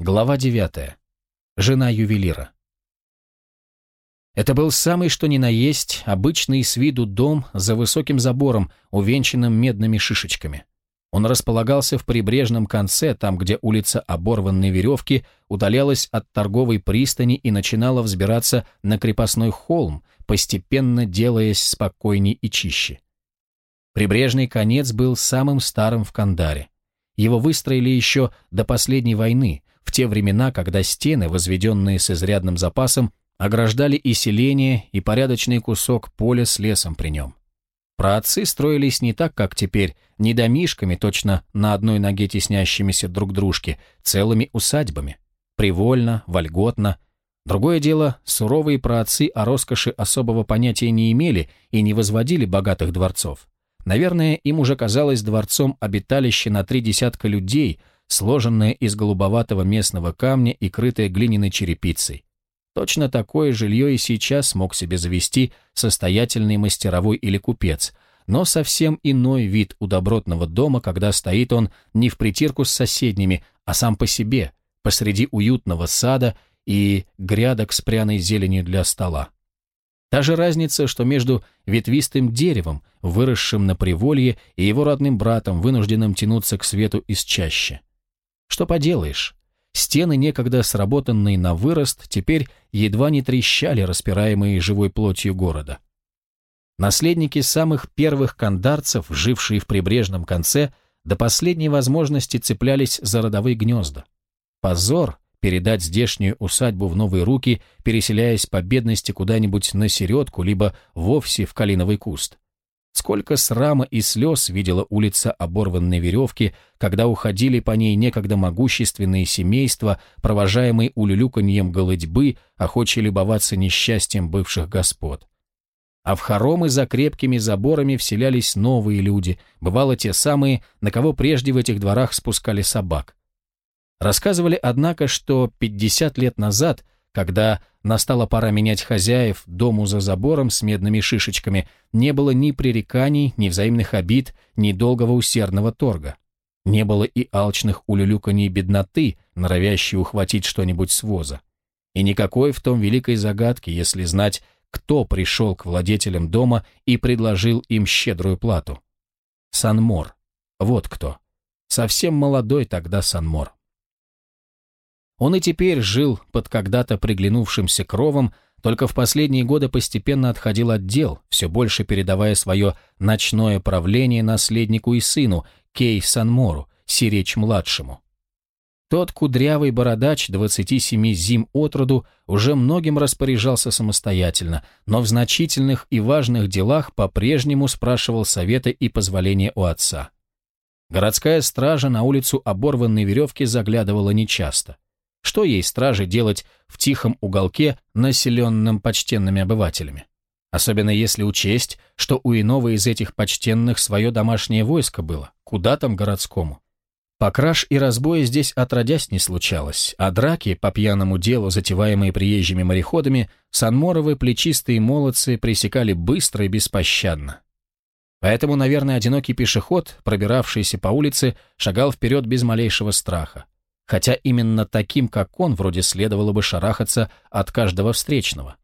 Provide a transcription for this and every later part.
Глава 9. Жена ювелира. Это был самый что ни на есть обычный с виду дом за высоким забором, увенчанным медными шишечками. Он располагался в прибрежном конце, там, где улица оборванной веревки удалялась от торговой пристани и начинала взбираться на крепостной холм, постепенно делаясь спокойней и чище. Прибрежный конец был самым старым в Кандаре. Его выстроили еще до последней войны – в те времена, когда стены, возведенные с изрядным запасом, ограждали и селение, и порядочный кусок поля с лесом при нем. Праотцы строились не так, как теперь, не домишками, точно на одной ноге теснящимися друг дружки, целыми усадьбами. Привольно, вольготно. Другое дело, суровые праотцы о роскоши особого понятия не имели и не возводили богатых дворцов. Наверное, им уже казалось дворцом обиталище на три десятка людей – сложенное из голубоватого местного камня и крытое глиняной черепицей. Точно такое жилье и сейчас мог себе завести состоятельный мастеровой или купец, но совсем иной вид у добротного дома, когда стоит он не в притирку с соседними, а сам по себе, посреди уютного сада и грядок с пряной зеленью для стола. Та же разница, что между ветвистым деревом, выросшим на приволье, и его родным братом, вынужденным тянуться к свету из чаще. Что поделаешь? Стены, некогда сработанные на вырост, теперь едва не трещали, распираемые живой плотью города. Наследники самых первых кандарцев, жившие в прибрежном конце, до последней возможности цеплялись за родовые гнезда. Позор передать здешнюю усадьбу в новые руки, переселяясь по бедности куда-нибудь на середку, либо вовсе в калиновый куст. Сколько срама и слез видела улица оборванной веревки, когда уходили по ней некогда могущественные семейства, провожаемые улюлюканьем голодьбы, охочи любоваться несчастьем бывших господ. А в хоромы за крепкими заборами вселялись новые люди, бывало те самые, на кого прежде в этих дворах спускали собак. Рассказывали, однако, что 50 лет назад – когда настала пора менять хозяев, дому за забором с медными шишечками не было ни пререканий, ни взаимных обид, ни долгого усердного торга. Не было и алчных улюлюканий бедноты, норовящей ухватить что-нибудь с воза. И никакой в том великой загадке, если знать, кто пришел к владетелям дома и предложил им щедрую плату. Санмор. Вот кто. Совсем молодой тогда Санмор. Он и теперь жил под когда-то приглянувшимся кровом, только в последние годы постепенно отходил от дел, все больше передавая свое ночное правление наследнику и сыну, Кей Санмору, Сиречь-младшему. Тот кудрявый бородач 27 зим от роду уже многим распоряжался самостоятельно, но в значительных и важных делах по-прежнему спрашивал совета и позволения у отца. Городская стража на улицу оборванной веревки заглядывала нечасто. Что ей, страже, делать в тихом уголке, населенном почтенными обывателями? Особенно если учесть, что у иного из этих почтенных свое домашнее войско было, куда там городскому. Покраж и разбоя здесь отродясь не случалось, а драки, по пьяному делу затеваемые приезжими мореходами, санморовы плечистые молодцы пресекали быстро и беспощадно. Поэтому, наверное, одинокий пешеход, пробиравшийся по улице, шагал вперед без малейшего страха хотя именно таким, как он, вроде следовало бы шарахаться от каждого встречного.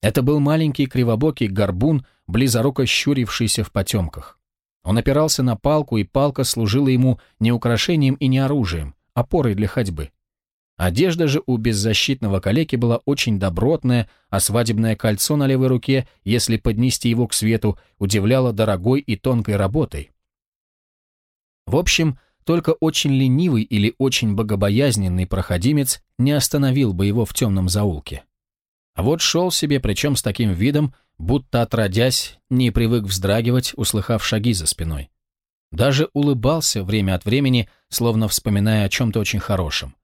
Это был маленький кривобокий горбун, близоруко щурившийся в потемках. Он опирался на палку, и палка служила ему не украшением и не оружием, а опорой для ходьбы. Одежда же у беззащитного калеки была очень добротная, а свадебное кольцо на левой руке, если поднести его к свету, удивляло дорогой и тонкой работой. В общем, только очень ленивый или очень богобоязненный проходимец не остановил бы его в темном заулке. А вот шел себе, причем с таким видом, будто отродясь, не привык вздрагивать, услыхав шаги за спиной. Даже улыбался время от времени, словно вспоминая о чем-то очень хорошем.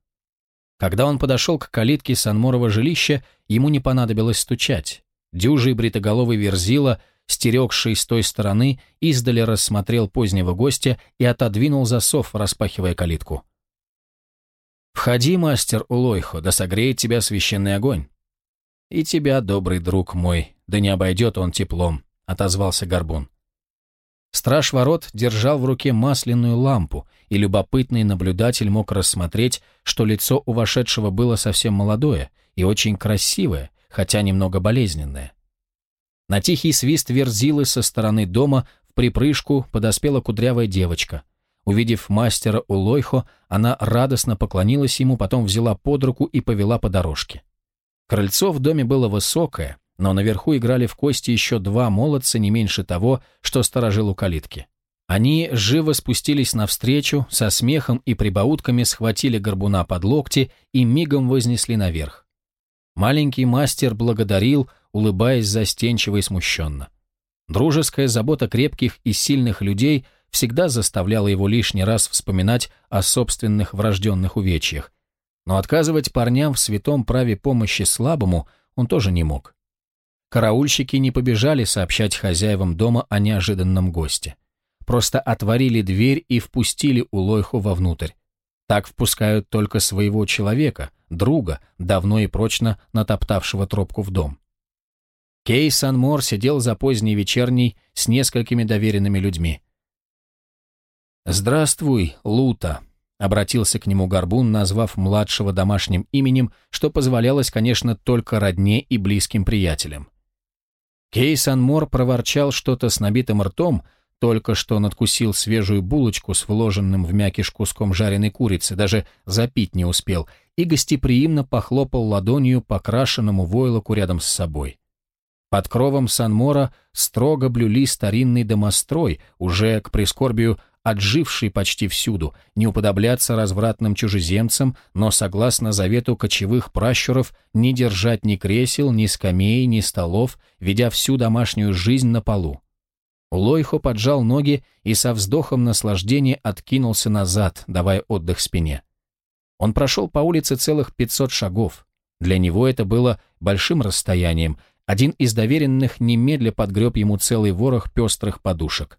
Когда он подошел к калитке Санморова жилища, ему не понадобилось стучать. Дюжий бритоголовый верзила стерегший с той стороны, издали рассмотрел позднего гостя и отодвинул засов, распахивая калитку. «Входи, мастер Улойхо, да согреет тебя священный огонь». «И тебя, добрый друг мой, да не обойдет он теплом», — отозвался Горбун. Страж ворот держал в руке масляную лампу, и любопытный наблюдатель мог рассмотреть, что лицо у вошедшего было совсем молодое и очень красивое, хотя немного болезненное. На тихий свист верзилы со стороны дома в припрыжку подоспела кудрявая девочка. Увидев мастера Улойхо, она радостно поклонилась ему, потом взяла под руку и повела по дорожке. Крыльцо в доме было высокое, но наверху играли в кости еще два молодца, не меньше того, что сторожил у калитки. Они живо спустились навстречу, со смехом и прибаутками схватили горбуна под локти и мигом вознесли наверх. Маленький мастер благодарил, улыбаясь застенчиво и смущенно. Дружеская забота крепких и сильных людей всегда заставляла его лишний раз вспоминать о собственных врожденных увечьях. Но отказывать парням в святом праве помощи слабому он тоже не мог. Караульщики не побежали сообщать хозяевам дома о неожиданном госте. Просто отворили дверь и впустили Улойху вовнутрь. Так впускают только своего человека, друга, давно и прочно натоптавшего тропку в дом. Кей Санмор сидел за поздней вечерней с несколькими доверенными людьми. «Здравствуй, Лута», — обратился к нему Горбун, назвав младшего домашним именем, что позволялось, конечно, только родне и близким приятелям. Кей Санмор проворчал что-то с набитым ртом, только что он откусил свежую булочку с вложенным в мякиш куском жареной курицы, даже запить не успел, и гостеприимно похлопал ладонью покрашенному войлоку рядом с собой. Под кровом Санмора строго блюли старинный домострой, уже к прискорбию отживший почти всюду, не уподобляться развратным чужеземцам, но согласно завету кочевых пращуров не держать ни кресел, ни скамей, ни столов, ведя всю домашнюю жизнь на полу. Лойхо поджал ноги и со вздохом наслаждения откинулся назад, давая отдых спине. Он прошел по улице целых 500 шагов. Для него это было большим расстоянием. Один из доверенных немедля подгреб ему целый ворох пестрых подушек.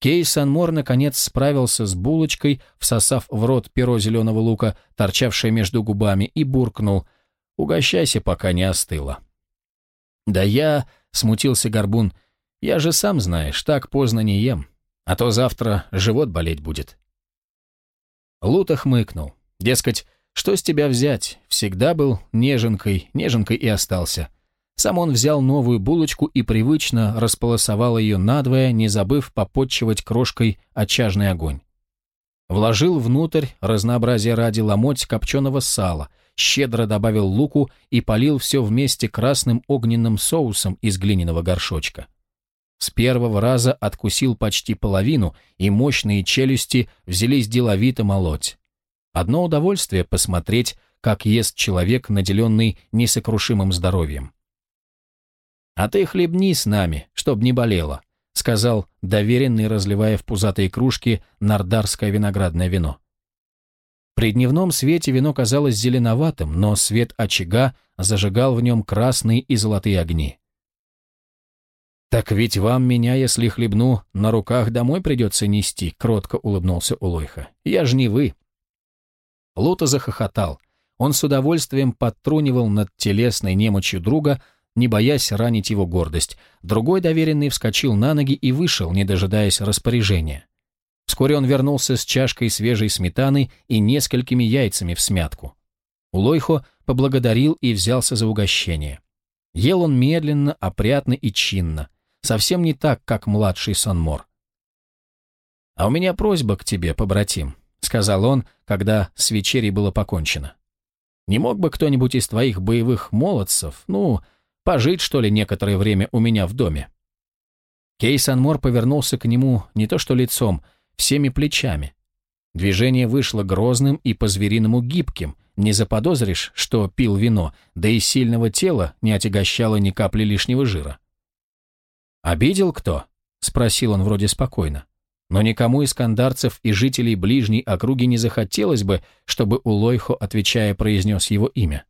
Кей Санмор наконец справился с булочкой, всосав в рот перо зеленого лука, торчавшее между губами, и буркнул «Угощайся, пока не остыло». «Да я...» — смутился Горбун — я же сам знаешь, так поздно не ем, а то завтра живот болеть будет. Лута хмыкнул. Дескать, что с тебя взять? Всегда был неженкой, неженкой и остался. Сам он взял новую булочку и привычно располосовал ее надвое, не забыв попотчевать крошкой очажный огонь. Вложил внутрь разнообразие ради ломоть копченого сала, щедро добавил луку и полил все вместе красным огненным соусом из глиняного горшочка. С первого раза откусил почти половину, и мощные челюсти взялись деловито молоть. Одно удовольствие посмотреть, как ест человек, наделенный несокрушимым здоровьем. «А ты хлебни с нами, чтоб не болело», — сказал доверенный, разливая в пузатые кружки нардарское виноградное вино. При дневном свете вино казалось зеленоватым, но свет очага зажигал в нем красные и золотые огни. «Так ведь вам меня, если хлебну, на руках домой придется нести», — кротко улыбнулся Улойха. «Я ж не вы». Лота захохотал. Он с удовольствием подтрунивал над телесной немочью друга, не боясь ранить его гордость. Другой доверенный вскочил на ноги и вышел, не дожидаясь распоряжения. Вскоре он вернулся с чашкой свежей сметаны и несколькими яйцами в смятку. Улойхо поблагодарил и взялся за угощение. Ел он медленно, опрятно и чинно — Совсем не так, как младший Санмор. «А у меня просьба к тебе, побратим», — сказал он, когда с вечерей было покончено. «Не мог бы кто-нибудь из твоих боевых молодцев, ну, пожить, что ли, некоторое время у меня в доме?» Кей Санмор повернулся к нему не то что лицом, всеми плечами. Движение вышло грозным и по-звериному гибким, не заподозришь, что пил вино, да и сильного тела не отягощало ни капли лишнего жира. «Обидел кто?» — спросил он вроде спокойно. Но никому из кандарцев и жителей ближней округи не захотелось бы, чтобы Улойхо, отвечая, произнес его имя.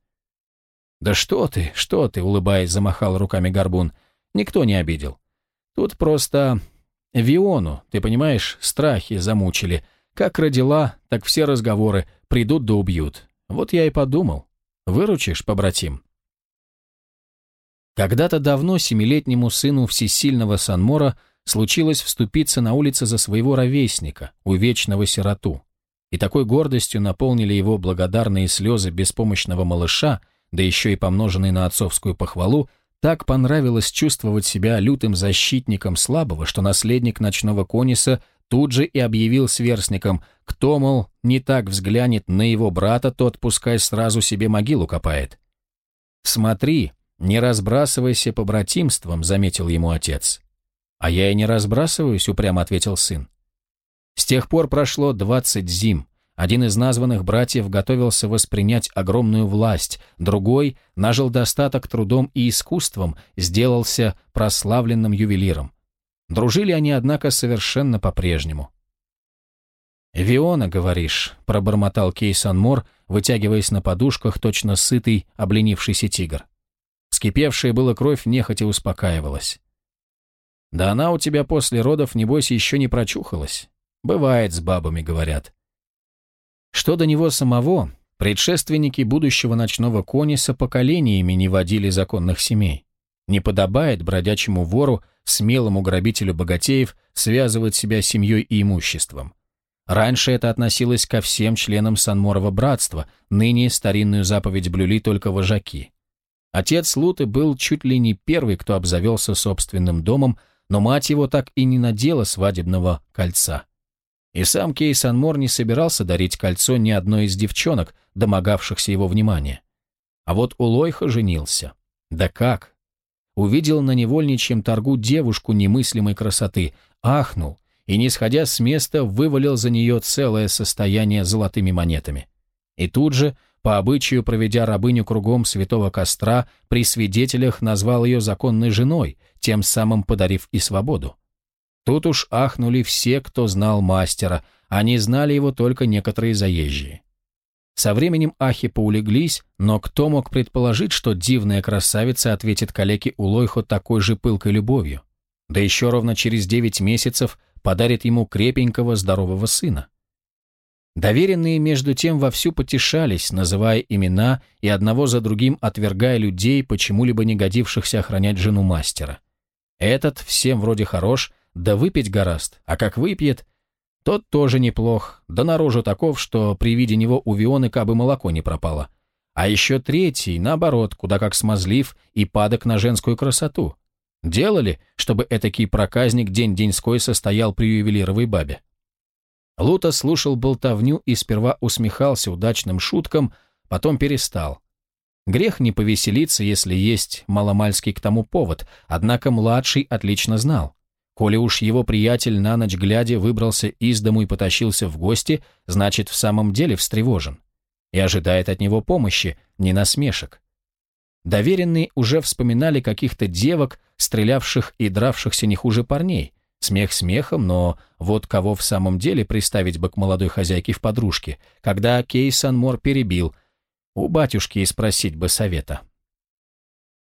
«Да что ты, что ты!» — улыбаясь, замахал руками горбун. «Никто не обидел. Тут просто Виону, ты понимаешь, страхи замучили. Как родила, так все разговоры придут да убьют. Вот я и подумал. Выручишь, побратим?» Когда-то давно семилетнему сыну всесильного Санмора случилось вступиться на улице за своего ровесника, увечного сироту. И такой гордостью наполнили его благодарные слезы беспомощного малыша, да еще и помноженные на отцовскую похвалу, так понравилось чувствовать себя лютым защитником слабого, что наследник ночного кониса тут же и объявил сверстникам, кто, мол, не так взглянет на его брата, тот пускай сразу себе могилу копает. «Смотри, «Не разбрасывайся по братимствам», — заметил ему отец. «А я и не разбрасываюсь», — упрямо ответил сын. С тех пор прошло двадцать зим. Один из названных братьев готовился воспринять огромную власть, другой нажил достаток трудом и искусством, сделался прославленным ювелиром. Дружили они, однако, совершенно по-прежнему. «Виона, говоришь», — пробормотал Кейсон Мор, вытягиваясь на подушках, точно сытый, обленившийся тигр. Вскипевшая была кровь нехотя успокаивалась. «Да она у тебя после родов, небось, еще не прочухалась. Бывает с бабами, говорят». Что до него самого, предшественники будущего ночного кониса поколениями не водили законных семей. Не подобает бродячему вору, смелому грабителю богатеев, связывать себя семьей и имуществом. Раньше это относилось ко всем членам Санморова братства, ныне старинную заповедь блюли только вожаки. Отец Луты был чуть ли не первый, кто обзавелся собственным домом, но мать его так и не надела свадебного кольца. И сам Кей Санмор не собирался дарить кольцо ни одной из девчонок, домогавшихся его внимания. А вот Улойха женился. Да как? Увидел на невольничьем торгу девушку немыслимой красоты, ахнул и, не сходя с места, вывалил за нее целое состояние золотыми монетами. И тут же по обычаю, проведя рабыню кругом святого костра, при свидетелях назвал ее законной женой, тем самым подарив и свободу. Тут уж ахнули все, кто знал мастера, они знали его только некоторые заезжие. Со временем ахи поулеглись, но кто мог предположить, что дивная красавица ответит калеке Улойхо такой же пылкой любовью? Да еще ровно через девять месяцев подарит ему крепенького здорового сына. Доверенные между тем вовсю потешались, называя имена и одного за другим отвергая людей, почему-либо не годившихся охранять жену мастера. Этот всем вроде хорош, да выпить гораст, а как выпьет, тот тоже неплох, да наружу таков, что при виде него у Вионы кабы молоко не пропало. А еще третий, наоборот, куда как смазлив и падок на женскую красоту. Делали, чтобы этакий проказник день-деньской состоял при ювелировой бабе. Лута слушал болтовню и сперва усмехался удачным шуткам, потом перестал. Грех не повеселиться, если есть маломальский к тому повод, однако младший отлично знал. Коли уж его приятель на ночь глядя выбрался из дому и потащился в гости, значит, в самом деле встревожен. И ожидает от него помощи, не насмешек. Доверенные уже вспоминали каких-то девок, стрелявших и дравшихся не хуже парней, Смех смехом, но вот кого в самом деле приставить бы к молодой хозяйке в подружке, когда Кей Мор перебил. У батюшки и спросить бы совета.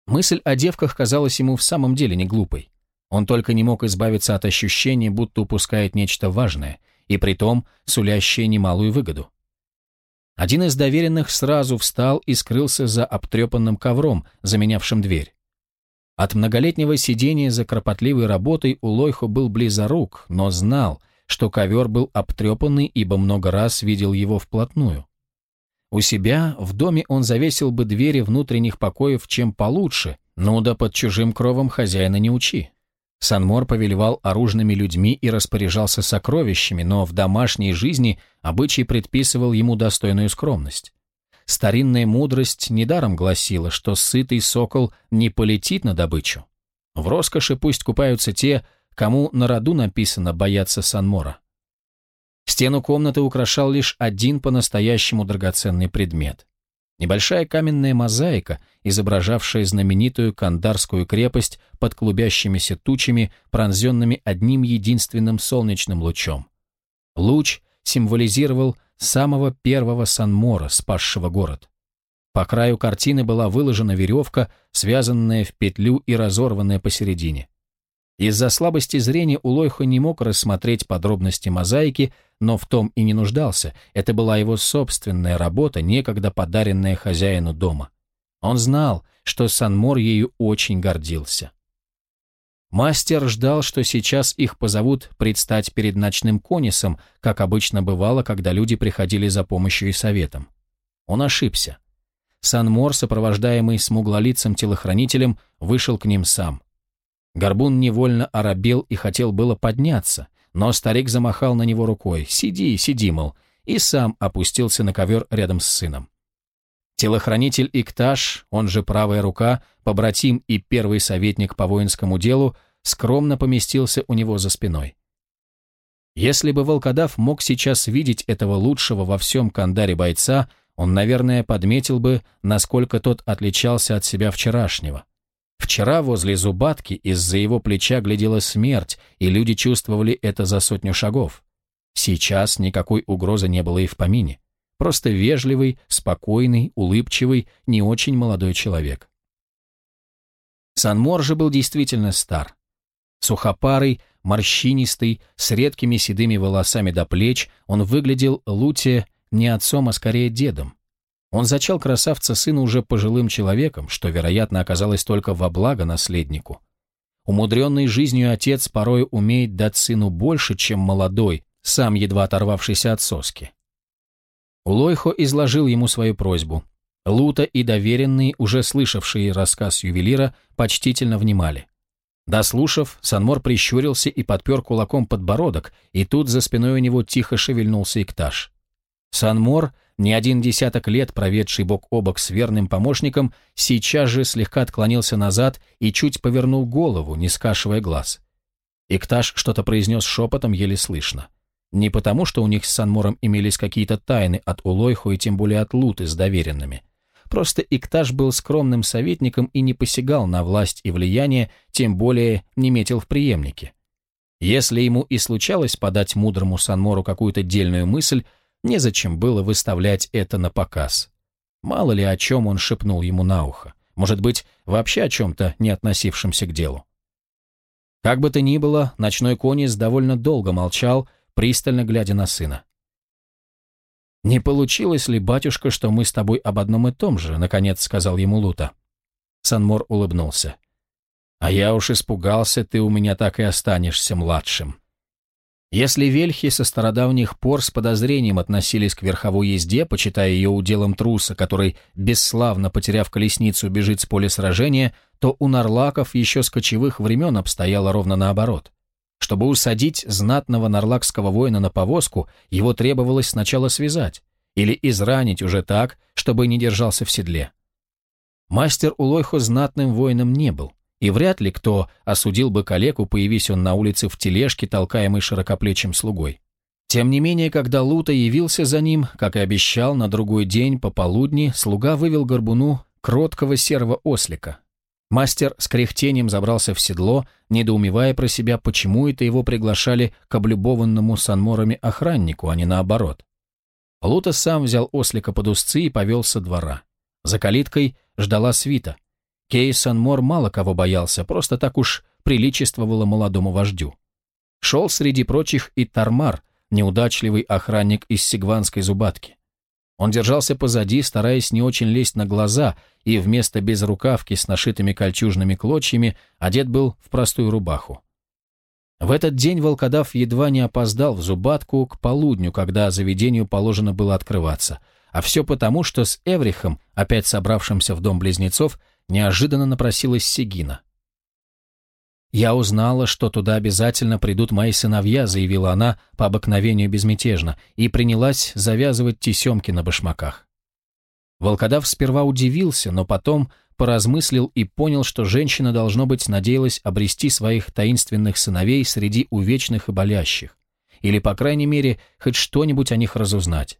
Мысль о девках казалась ему в самом деле не глупой. Он только не мог избавиться от ощущения, будто упускает нечто важное, и притом сулящее немалую выгоду. Один из доверенных сразу встал и скрылся за обтрепанным ковром, заменявшим дверь. От многолетнего сидения за кропотливой работой Улойхо был близорук, но знал, что ковер был обтрепанный, ибо много раз видел его вплотную. У себя в доме он завесил бы двери внутренних покоев чем получше, но да под чужим кровом хозяина не учи. Санмор повелевал оружными людьми и распоряжался сокровищами, но в домашней жизни обычай предписывал ему достойную скромность. Старинная мудрость недаром гласила, что сытый сокол не полетит на добычу. В роскоши пусть купаются те, кому на роду написано бояться Санмора. Стену комнаты украшал лишь один по-настоящему драгоценный предмет. Небольшая каменная мозаика, изображавшая знаменитую Кандарскую крепость под клубящимися тучами, пронзенными одним единственным солнечным лучом. Луч символизировал – самого первого Санмора, спасшего город. По краю картины была выложена веревка, связанная в петлю и разорванная посередине. Из-за слабости зрения Улойхо не мог рассмотреть подробности мозаики, но в том и не нуждался, это была его собственная работа, некогда подаренная хозяину дома. Он знал, что Санмор ею очень гордился. Мастер ждал, что сейчас их позовут предстать перед ночным конисом, как обычно бывало, когда люди приходили за помощью и советом. Он ошибся. Санмор, сопровождаемый смуглолицым телохранителем, вышел к ним сам. Горбун невольно оробел и хотел было подняться, но старик замахал на него рукой «Сиди, сиди, мол», и сам опустился на ковер рядом с сыном. Телохранитель Икташ, он же правая рука, побратим и первый советник по воинскому делу, скромно поместился у него за спиной. Если бы волкодав мог сейчас видеть этого лучшего во всем кандаре бойца, он, наверное, подметил бы, насколько тот отличался от себя вчерашнего. Вчера возле Зубатки из-за его плеча глядела смерть, и люди чувствовали это за сотню шагов. Сейчас никакой угрозы не было и в помине. Просто вежливый, спокойный, улыбчивый, не очень молодой человек. Санмор же был действительно стар. Сухопарый, морщинистый, с редкими седыми волосами до плеч, он выглядел Луте не отцом, а скорее дедом. Он зачал красавца сына уже пожилым человеком, что, вероятно, оказалось только во благо наследнику. Умудренный жизнью отец порой умеет дать сыну больше, чем молодой, сам едва оторвавшийся от соски. Улойхо изложил ему свою просьбу. Лута и доверенные, уже слышавшие рассказ ювелира, почтительно внимали. Дослушав, Санмор прищурился и подпер кулаком подбородок, и тут за спиной у него тихо шевельнулся Икташ. Санмор, не один десяток лет проведший бок о бок с верным помощником, сейчас же слегка отклонился назад и чуть повернул голову, не скашивая глаз. Икташ что-то произнес шепотом, еле слышно. — не потому, что у них с Санмором имелись какие-то тайны от Улойху и тем более от Луты с доверенными. Просто Икташ был скромным советником и не посягал на власть и влияние, тем более не метил в преемнике. Если ему и случалось подать мудрому Санмору какую-то дельную мысль, незачем было выставлять это на показ. Мало ли о чем он шепнул ему на ухо. Может быть, вообще о чем-то, не относившемся к делу. Как бы то ни было, ночной конец довольно долго молчал, пристально глядя на сына. «Не получилось ли, батюшка, что мы с тобой об одном и том же?» — наконец сказал ему Лута. Санмор улыбнулся. «А я уж испугался, ты у меня так и останешься младшим». Если вельхи со стародавних пор с подозрением относились к верховой езде, почитая ее уделом труса, который, бесславно потеряв колесницу, бежит с поля сражения, то у нарлаков еще с кочевых времен обстояло ровно наоборот. Чтобы усадить знатного нарлакского воина на повозку, его требовалось сначала связать или изранить уже так, чтобы не держался в седле. Мастер Улойхо знатным воином не был, и вряд ли кто осудил бы калеку, появись он на улице в тележке, толкаемой широкоплечим слугой. Тем не менее, когда Лута явился за ним, как и обещал, на другой день пополудни слуга вывел горбуну кроткого серого ослика, Мастер с кряхтением забрался в седло, недоумевая про себя, почему это его приглашали к облюбованному санморами охраннику, а не наоборот. Плута сам взял ослика под узцы и повел со двора. За калиткой ждала свита. Кей Санмор мало кого боялся, просто так уж приличествовало молодому вождю. Шел среди прочих и Тармар, неудачливый охранник из сигванской зубатки. Он держался позади, стараясь не очень лезть на глаза, и вместо безрукавки с нашитыми кольчужными клочьями одет был в простую рубаху. В этот день волкодав едва не опоздал в зубатку к полудню, когда заведению положено было открываться. А все потому, что с Эврихом, опять собравшимся в дом близнецов, неожиданно напросилась Сегина. «Я узнала, что туда обязательно придут мои сыновья», — заявила она по обыкновению безмятежно, и принялась завязывать тесемки на башмаках. Волкодав сперва удивился, но потом поразмыслил и понял, что женщина, должно быть, надеялась обрести своих таинственных сыновей среди увечных и болящих, или, по крайней мере, хоть что-нибудь о них разузнать.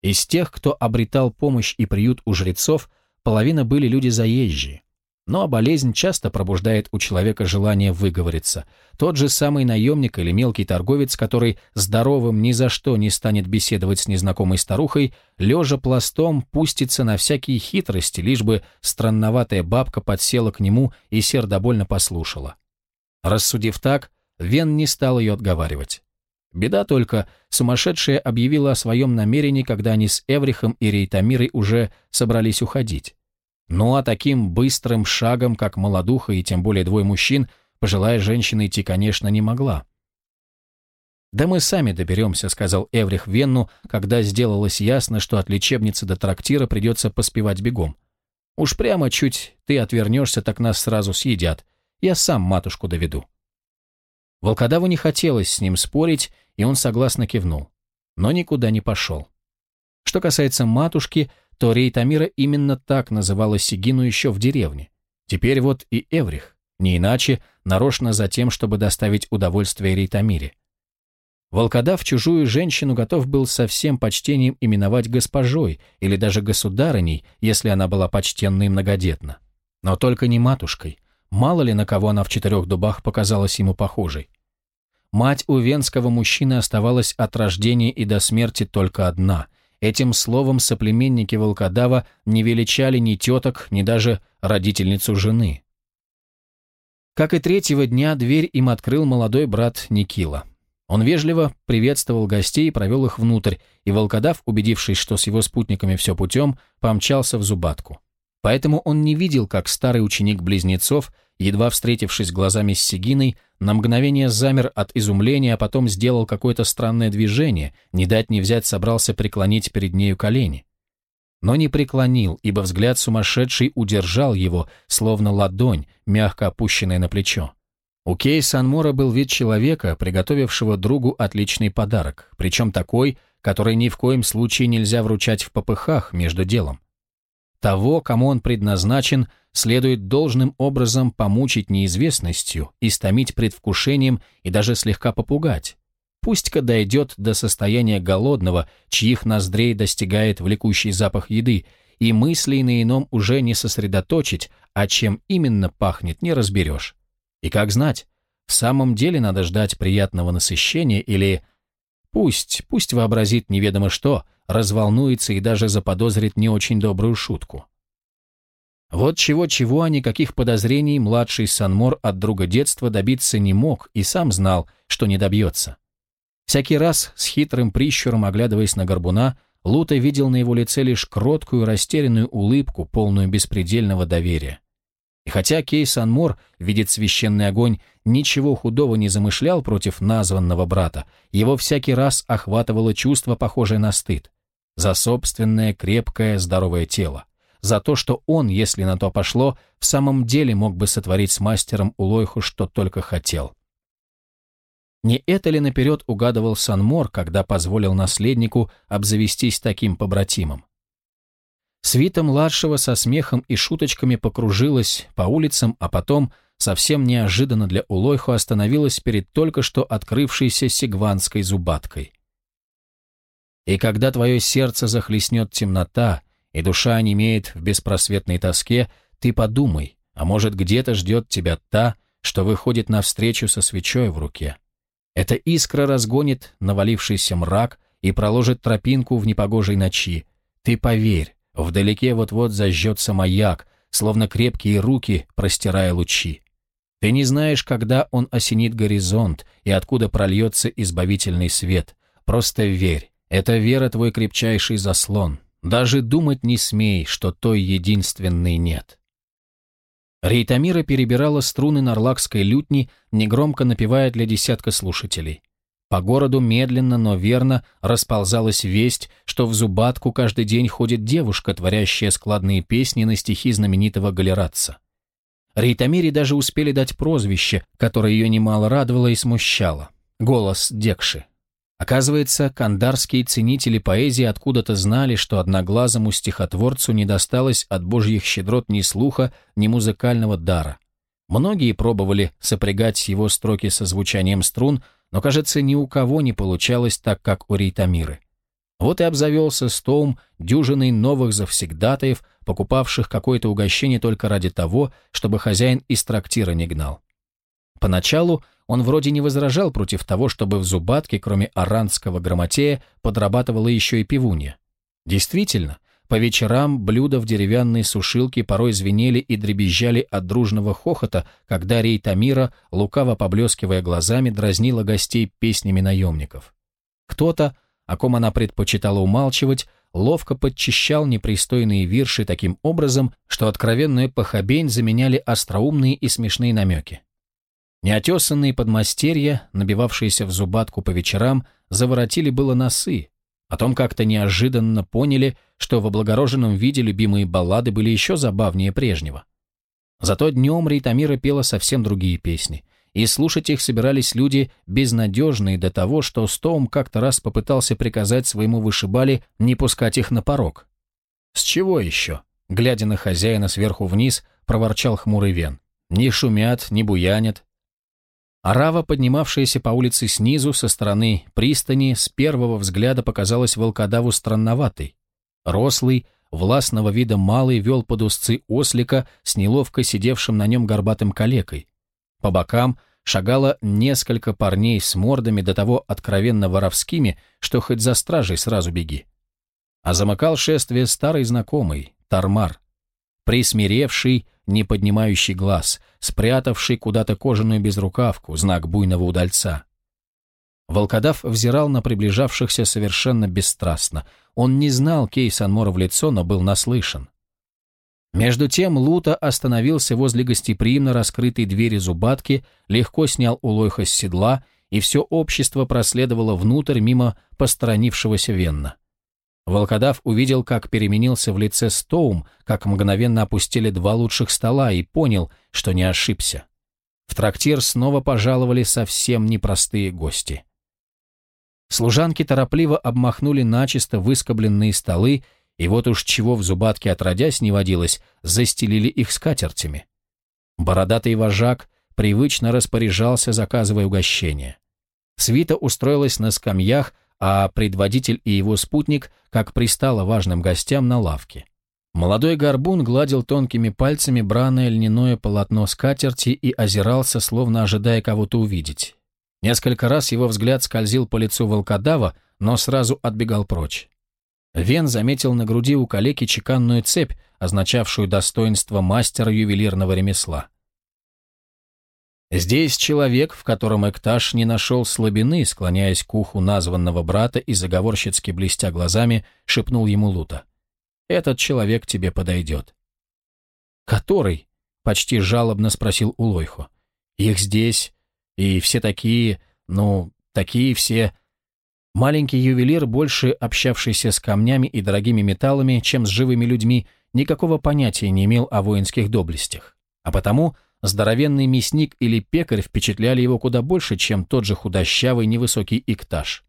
Из тех, кто обретал помощь и приют у жрецов, половина были люди заезжие. Но болезнь часто пробуждает у человека желание выговориться. Тот же самый наемник или мелкий торговец, который здоровым ни за что не станет беседовать с незнакомой старухой, лежа пластом пустится на всякие хитрости, лишь бы странноватая бабка подсела к нему и сердобольно послушала. Рассудив так, Вен не стал ее отговаривать. Беда только, сумасшедшая объявила о своем намерении, когда они с Эврихом и Рейтамирой уже собрались уходить. Ну а таким быстрым шагом, как молодуха и тем более двое мужчин, пожилая женщина идти, конечно, не могла. «Да мы сами доберемся», — сказал Эврих Венну, когда сделалось ясно, что от лечебницы до трактира придется поспевать бегом. «Уж прямо чуть ты отвернешься, так нас сразу съедят. Я сам матушку доведу». Волкодаву не хотелось с ним спорить, и он согласно кивнул, но никуда не пошел. Что касается матушки, то Рейтамира именно так называла Сигину еще в деревне. Теперь вот и Эврих, не иначе, нарочно за тем, чтобы доставить удовольствие Рейтамире. Волкодав чужую женщину готов был со всем почтением именовать госпожой или даже государыней, если она была почтенна и многодетна. Но только не матушкой. Мало ли на кого она в четырех дубах показалась ему похожей. Мать у венского мужчины оставалась от рождения и до смерти только одна, Этим словом соплеменники волкодава не величали ни теток, ни даже родительницу жены. Как и третьего дня, дверь им открыл молодой брат Никила. Он вежливо приветствовал гостей и провел их внутрь, и волкодав, убедившись, что с его спутниками все путем, помчался в зубатку. Поэтому он не видел, как старый ученик близнецов, едва встретившись глазами с Сигиной, на мгновение замер от изумления, а потом сделал какое-то странное движение, не дать не взять собрался преклонить перед нею колени. Но не преклонил, ибо взгляд сумасшедший удержал его, словно ладонь, мягко опущенная на плечо. У Кейса Анмора был вид человека, приготовившего другу отличный подарок, причем такой, который ни в коем случае нельзя вручать в попыхах между делом. Того, кому он предназначен, следует должным образом помучить неизвестностью, истомить предвкушением и даже слегка попугать. Пусть-ка дойдет до состояния голодного, чьих ноздрей достигает влекущий запах еды, и мыслей на ином уже не сосредоточить, а чем именно пахнет, не разберешь. И как знать, в самом деле надо ждать приятного насыщения или... Пусть, пусть вообразит неведомо что, разволнуется и даже заподозрит не очень добрую шутку. Вот чего-чего, а никаких подозрений младший Санмор от друга детства добиться не мог и сам знал, что не добьется. Всякий раз, с хитрым прищуром оглядываясь на горбуна, Лута видел на его лице лишь кроткую, растерянную улыбку, полную беспредельного доверия. И хотя Кей Санмор, видит священный огонь, ничего худого не замышлял против названного брата, его всякий раз охватывало чувство, похожее на стыд, за собственное крепкое здоровое тело за то, что он, если на то пошло, в самом деле мог бы сотворить с мастером Улойху, что только хотел. Не это ли наперед угадывал Санмор, когда позволил наследнику обзавестись таким побратимом? Свита младшего со смехом и шуточками покружилась по улицам, а потом, совсем неожиданно для Улойху, остановилась перед только что открывшейся сигванской зубаткой. «И когда твое сердце захлестнет темнота, и душа немеет в беспросветной тоске, ты подумай, а может, где-то ждет тебя та, что выходит навстречу со свечой в руке. Эта искра разгонит навалившийся мрак и проложит тропинку в непогожей ночи. Ты поверь, вдалеке вот-вот зажжется маяк, словно крепкие руки, простирая лучи. Ты не знаешь, когда он осенит горизонт и откуда прольется избавительный свет. Просто верь. Эта вера твой крепчайший заслон. Даже думать не смей, что той единственной нет. Рейтамира перебирала струны нарлакской лютни, негромко напевая для десятка слушателей. По городу медленно, но верно расползалась весть, что в Зубатку каждый день ходит девушка, творящая складные песни на стихи знаменитого галератца. Рейтамире даже успели дать прозвище, которое ее немало радовало и смущало. Голос Декши. Оказывается, кандарские ценители поэзии откуда-то знали, что одноглазому стихотворцу не досталось от божьих щедрот ни слуха, ни музыкального дара. Многие пробовали сопрягать его строки со звучанием струн, но, кажется, ни у кого не получалось так, как у Рейтамиры. Вот и обзавелся Стоум дюжиной новых завсегдатаев, покупавших какое-то угощение только ради того, чтобы хозяин из трактира не гнал. Поначалу – он вроде не возражал против того, чтобы в Зубатке, кроме аранского грамотея, подрабатывала еще и пивунья. Действительно, по вечерам блюда в деревянной сушилке порой звенели и дребезжали от дружного хохота, когда Рейтамира, лукаво поблескивая глазами, дразнила гостей песнями наемников. Кто-то, о ком она предпочитала умалчивать, ловко подчищал непристойные вирши таким образом, что откровенную похобень заменяли остроумные и смешные намеки. Неотесанные подмастерья, набивавшиеся в зубатку по вечерам, заворотили было носы. Потом как-то неожиданно поняли, что в облагороженном виде любимые баллады были еще забавнее прежнего. Зато днем Рейтамира пела совсем другие песни, и слушать их собирались люди, безнадежные до того, что Стоум как-то раз попытался приказать своему вышибали не пускать их на порог. «С чего еще?» — глядя на хозяина сверху вниз, проворчал хмурый Вен. «Не шумят, не буянят, Арава, поднимавшаяся по улице снизу, со стороны пристани, с первого взгляда показалась волкодаву странноватой. Рослый, властного вида малый вел под узцы ослика с неловко сидевшим на нем горбатым калекой. По бокам шагало несколько парней с мордами до того откровенно воровскими, что хоть за стражей сразу беги. А замыкал шествие старый знакомый, Тармар присмиревший, не поднимающий глаз, спрятавший куда-то кожаную безрукавку, знак буйного удальца. Волкодав взирал на приближавшихся совершенно бесстрастно. Он не знал Кейс Анмора в лицо, но был наслышан. Между тем Лута остановился возле гостеприимно раскрытой двери зубатки, легко снял Улойха с седла, и все общество проследовало внутрь мимо посторонившегося Венна. Волкодав увидел, как переменился в лице Стоум, как мгновенно опустили два лучших стола и понял, что не ошибся. В трактир снова пожаловали совсем непростые гости. Служанки торопливо обмахнули начисто выскобленные столы, и вот уж чего в зубатке отродясь не водилось, застелили их скатертями. Бородатый вожак привычно распоряжался, заказывая угощение. Свита устроилась на скамьях, а предводитель и его спутник, как пристало важным гостям, на лавке. Молодой горбун гладил тонкими пальцами браное льняное полотно скатерти и озирался, словно ожидая кого-то увидеть. Несколько раз его взгляд скользил по лицу волкодава, но сразу отбегал прочь. Вен заметил на груди у калеки чеканную цепь, означавшую достоинство мастера ювелирного ремесла. Здесь человек, в котором Экташ не нашел слабины, склоняясь к уху названного брата и заговорщицки блестя глазами, шепнул ему Лута. «Этот человек тебе подойдет». «Который?» — почти жалобно спросил Улойхо. «Их здесь, и все такие, ну, такие все...» Маленький ювелир, больше общавшийся с камнями и дорогими металлами, чем с живыми людьми, никакого понятия не имел о воинских доблестях, а потому Здоровенный мясник или пекарь впечатляли его куда больше, чем тот же худощавый невысокий иктаж.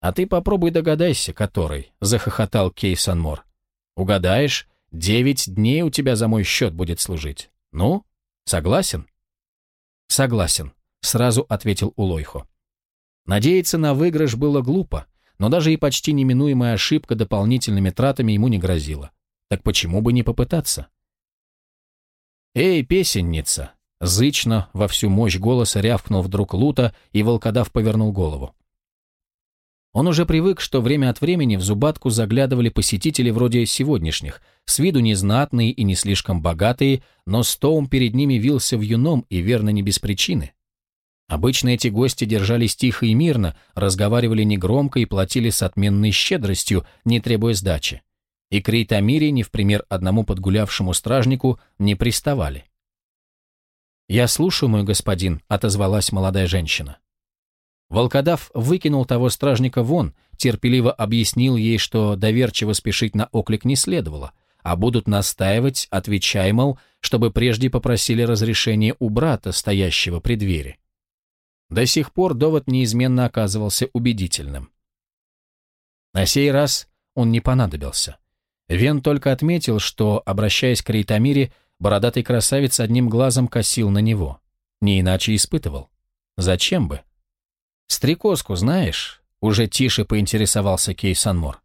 «А ты попробуй догадайся, который», — захохотал Кей Санмор. «Угадаешь, девять дней у тебя за мой счет будет служить. Ну, согласен?» «Согласен», — сразу ответил Улойхо. Надеяться на выигрыш было глупо, но даже и почти неминуемая ошибка дополнительными тратами ему не грозила. Так почему бы не попытаться? «Эй, песенница!» Зычно, во всю мощь голоса рявкнул вдруг Лута, и волкодав повернул голову. Он уже привык, что время от времени в зубатку заглядывали посетители вроде сегодняшних, с виду незнатные и не слишком богатые, но Стоум перед ними вился в юном и верно не без причины. Обычно эти гости держались тихо и мирно, разговаривали негромко и платили с отменной щедростью, не требуя сдачи и к Рейтамире, не в пример одному подгулявшему стражнику, не приставали. «Я слушаю, мой господин», — отозвалась молодая женщина. Волкодав выкинул того стражника вон, терпеливо объяснил ей, что доверчиво спешить на оклик не следовало, а будут настаивать, отвечая, мол, чтобы прежде попросили разрешение у брата, стоящего при двери. До сих пор довод неизменно оказывался убедительным. На сей раз он не понадобился. Вен только отметил, что, обращаясь к Рейтамире, бородатый красавец одним глазом косил на него. Не иначе испытывал. Зачем бы? «Стрекозку знаешь?» — уже тише поинтересовался Кей Санмор.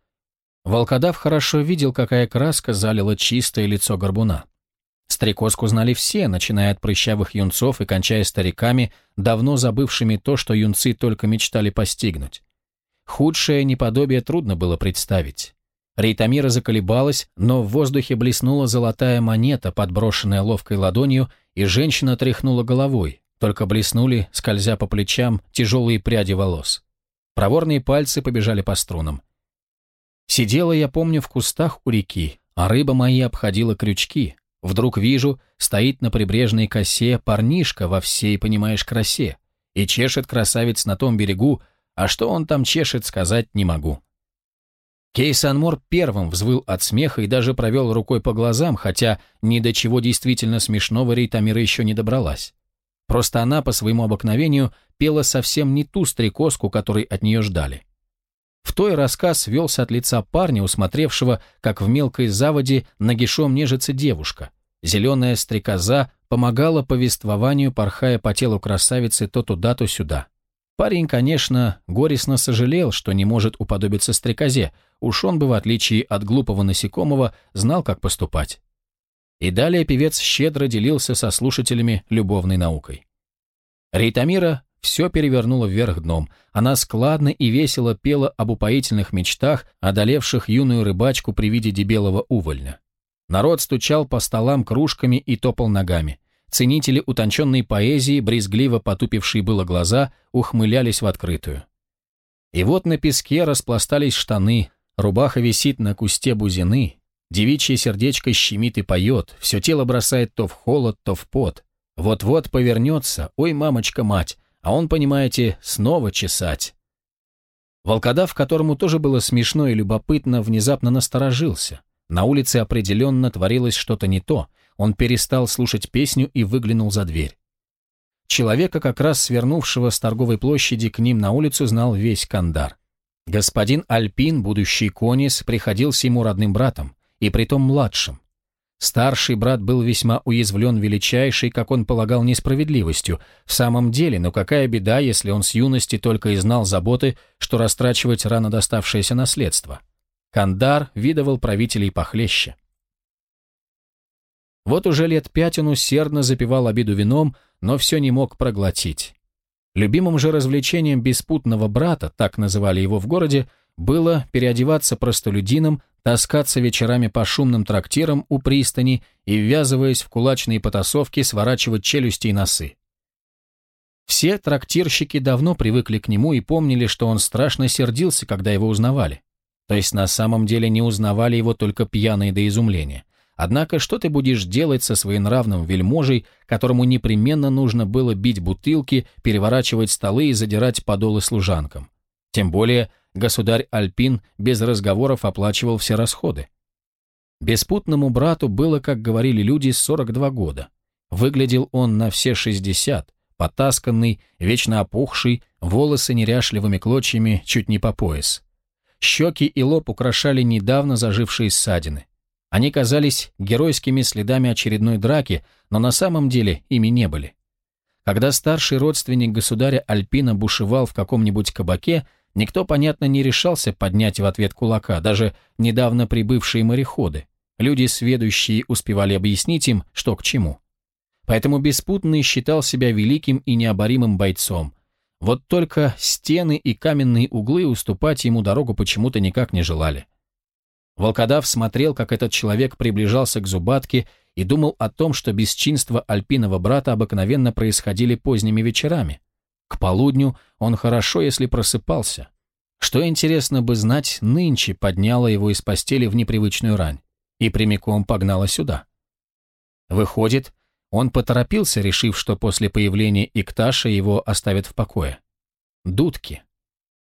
Волкодав хорошо видел, какая краска залила чистое лицо горбуна. Стрекозку знали все, начиная от прыщавых юнцов и кончая стариками, давно забывшими то, что юнцы только мечтали постигнуть. Худшее неподобие трудно было представить. Рейтамира заколебалась, но в воздухе блеснула золотая монета, подброшенная ловкой ладонью, и женщина тряхнула головой, только блеснули, скользя по плечам, тяжелые пряди волос. Проворные пальцы побежали по струнам. Сидела я, помню, в кустах у реки, а рыба моя обходила крючки. Вдруг вижу, стоит на прибрежной косе парнишка во всей, понимаешь, красе, и чешет красавец на том берегу, а что он там чешет, сказать не могу. Кейс Анмор первым взвыл от смеха и даже провел рукой по глазам, хотя ни до чего действительно смешного Рейтамира еще не добралась. Просто она по своему обыкновению пела совсем не ту стрекозку, которой от нее ждали. В той рассказ велся от лица парня, усмотревшего, как в мелкой заводе нагишом нежится девушка. Зеленая стрекоза помогала повествованию, порхая по телу красавицы то туда, то сюда. Парень, конечно, горестно сожалел, что не может уподобиться стрекозе, Уж он бы, в отличие от глупого насекомого, знал, как поступать. И далее певец щедро делился со слушателями любовной наукой. Рейтамира все перевернула вверх дном. Она складно и весело пела об упоительных мечтах, одолевших юную рыбачку при виде дебелого увольня. Народ стучал по столам кружками и топал ногами. Ценители утонченной поэзии, брезгливо потупившие было глаза, ухмылялись в открытую. И вот на песке распластались штаны, Рубаха висит на кусте бузины, девичье сердечко щемит и поет, все тело бросает то в холод, то в пот. Вот-вот повернется, ой, мамочка-мать, а он, понимаете, снова чесать. Волкодав, которому тоже было смешно и любопытно, внезапно насторожился. На улице определенно творилось что-то не то. Он перестал слушать песню и выглянул за дверь. Человека, как раз свернувшего с торговой площади к ним на улицу, знал весь Кандар. Господин Альпин, будущий Конис, приходился ему родным братом, и притом младшим. Старший брат был весьма уязвлен величайшей, как он полагал, несправедливостью. В самом деле, но какая беда, если он с юности только и знал заботы, что растрачивать рано доставшееся наследство. Кандар видовал правителей похлеще. Вот уже лет пять он усердно запивал обиду вином, но все не мог проглотить. Любимым же развлечением беспутного брата, так называли его в городе, было переодеваться простолюдином, таскаться вечерами по шумным трактирам у пристани и, ввязываясь в кулачные потасовки, сворачивать челюсти и носы. Все трактирщики давно привыкли к нему и помнили, что он страшно сердился, когда его узнавали. То есть на самом деле не узнавали его только пьяные до изумления. Однако, что ты будешь делать со своенравным вельможей, которому непременно нужно было бить бутылки, переворачивать столы и задирать подолы служанкам? Тем более, государь Альпин без разговоров оплачивал все расходы. Беспутному брату было, как говорили люди, 42 года. Выглядел он на все 60, потасканный, вечно опухший, волосы неряшливыми клочьями чуть не по пояс. Щеки и лоб украшали недавно зажившие ссадины. Они казались геройскими следами очередной драки, но на самом деле ими не были. Когда старший родственник государя Альпина бушевал в каком-нибудь кабаке, никто, понятно, не решался поднять в ответ кулака, даже недавно прибывшие мореходы. Люди, сведущие, успевали объяснить им, что к чему. Поэтому Беспутный считал себя великим и необоримым бойцом. Вот только стены и каменные углы уступать ему дорогу почему-то никак не желали. Волкодав смотрел, как этот человек приближался к зубатке и думал о том, что бесчинства альпиного брата обыкновенно происходили поздними вечерами. К полудню он хорошо, если просыпался. Что, интересно бы знать, нынче подняла его из постели в непривычную рань и прямиком погнала сюда. Выходит, он поторопился, решив, что после появления Икташа его оставят в покое. Дудки.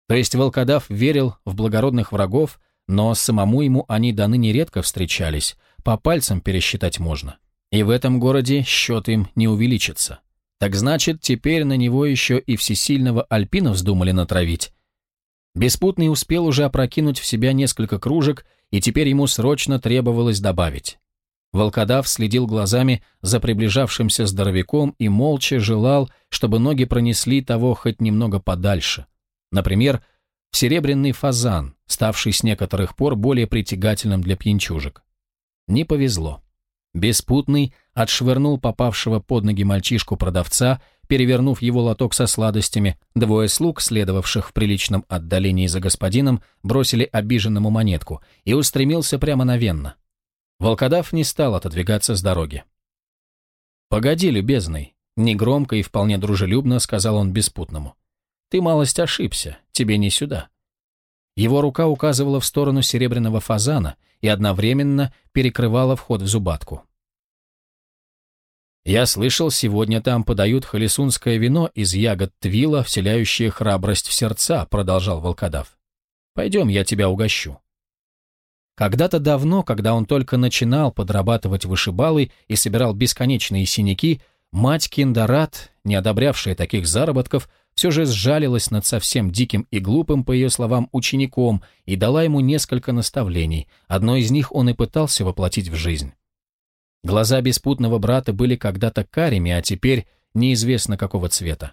То есть волкодав верил в благородных врагов, но самому ему они даны нередко встречались, по пальцам пересчитать можно. И в этом городе счет им не увеличится. Так значит, теперь на него еще и всесильного Альпина вздумали натравить. Беспутный успел уже опрокинуть в себя несколько кружек, и теперь ему срочно требовалось добавить. Волкодав следил глазами за приближавшимся здоровяком и молча желал, чтобы ноги пронесли того хоть немного подальше. Например, серебряный фазан, ставший с некоторых пор более притягательным для пьянчужек. Не повезло. Беспутный отшвырнул попавшего под ноги мальчишку-продавца, перевернув его лоток со сладостями, двое слуг, следовавших в приличном отдалении за господином, бросили обиженному монетку и устремился прямо на Венна. Волкодав не стал отодвигаться с дороги. «Погоди, любезный», — негромко и вполне дружелюбно сказал он беспутному. «Ты малость ошибся, тебе не сюда. Его рука указывала в сторону серебряного фазана и одновременно перекрывала вход в зубатку. «Я слышал, сегодня там подают холесунское вино из ягод твила, вселяющее храбрость в сердца», — продолжал волкодав. «Пойдем, я тебя угощу». Когда-то давно, когда он только начинал подрабатывать вышибалой и собирал бесконечные синяки, мать Киндарат, не одобрявшая таких заработков, все же сжалилась над совсем диким и глупым, по ее словам, учеником и дала ему несколько наставлений. Одно из них он и пытался воплотить в жизнь. Глаза беспутного брата были когда-то карими, а теперь неизвестно какого цвета.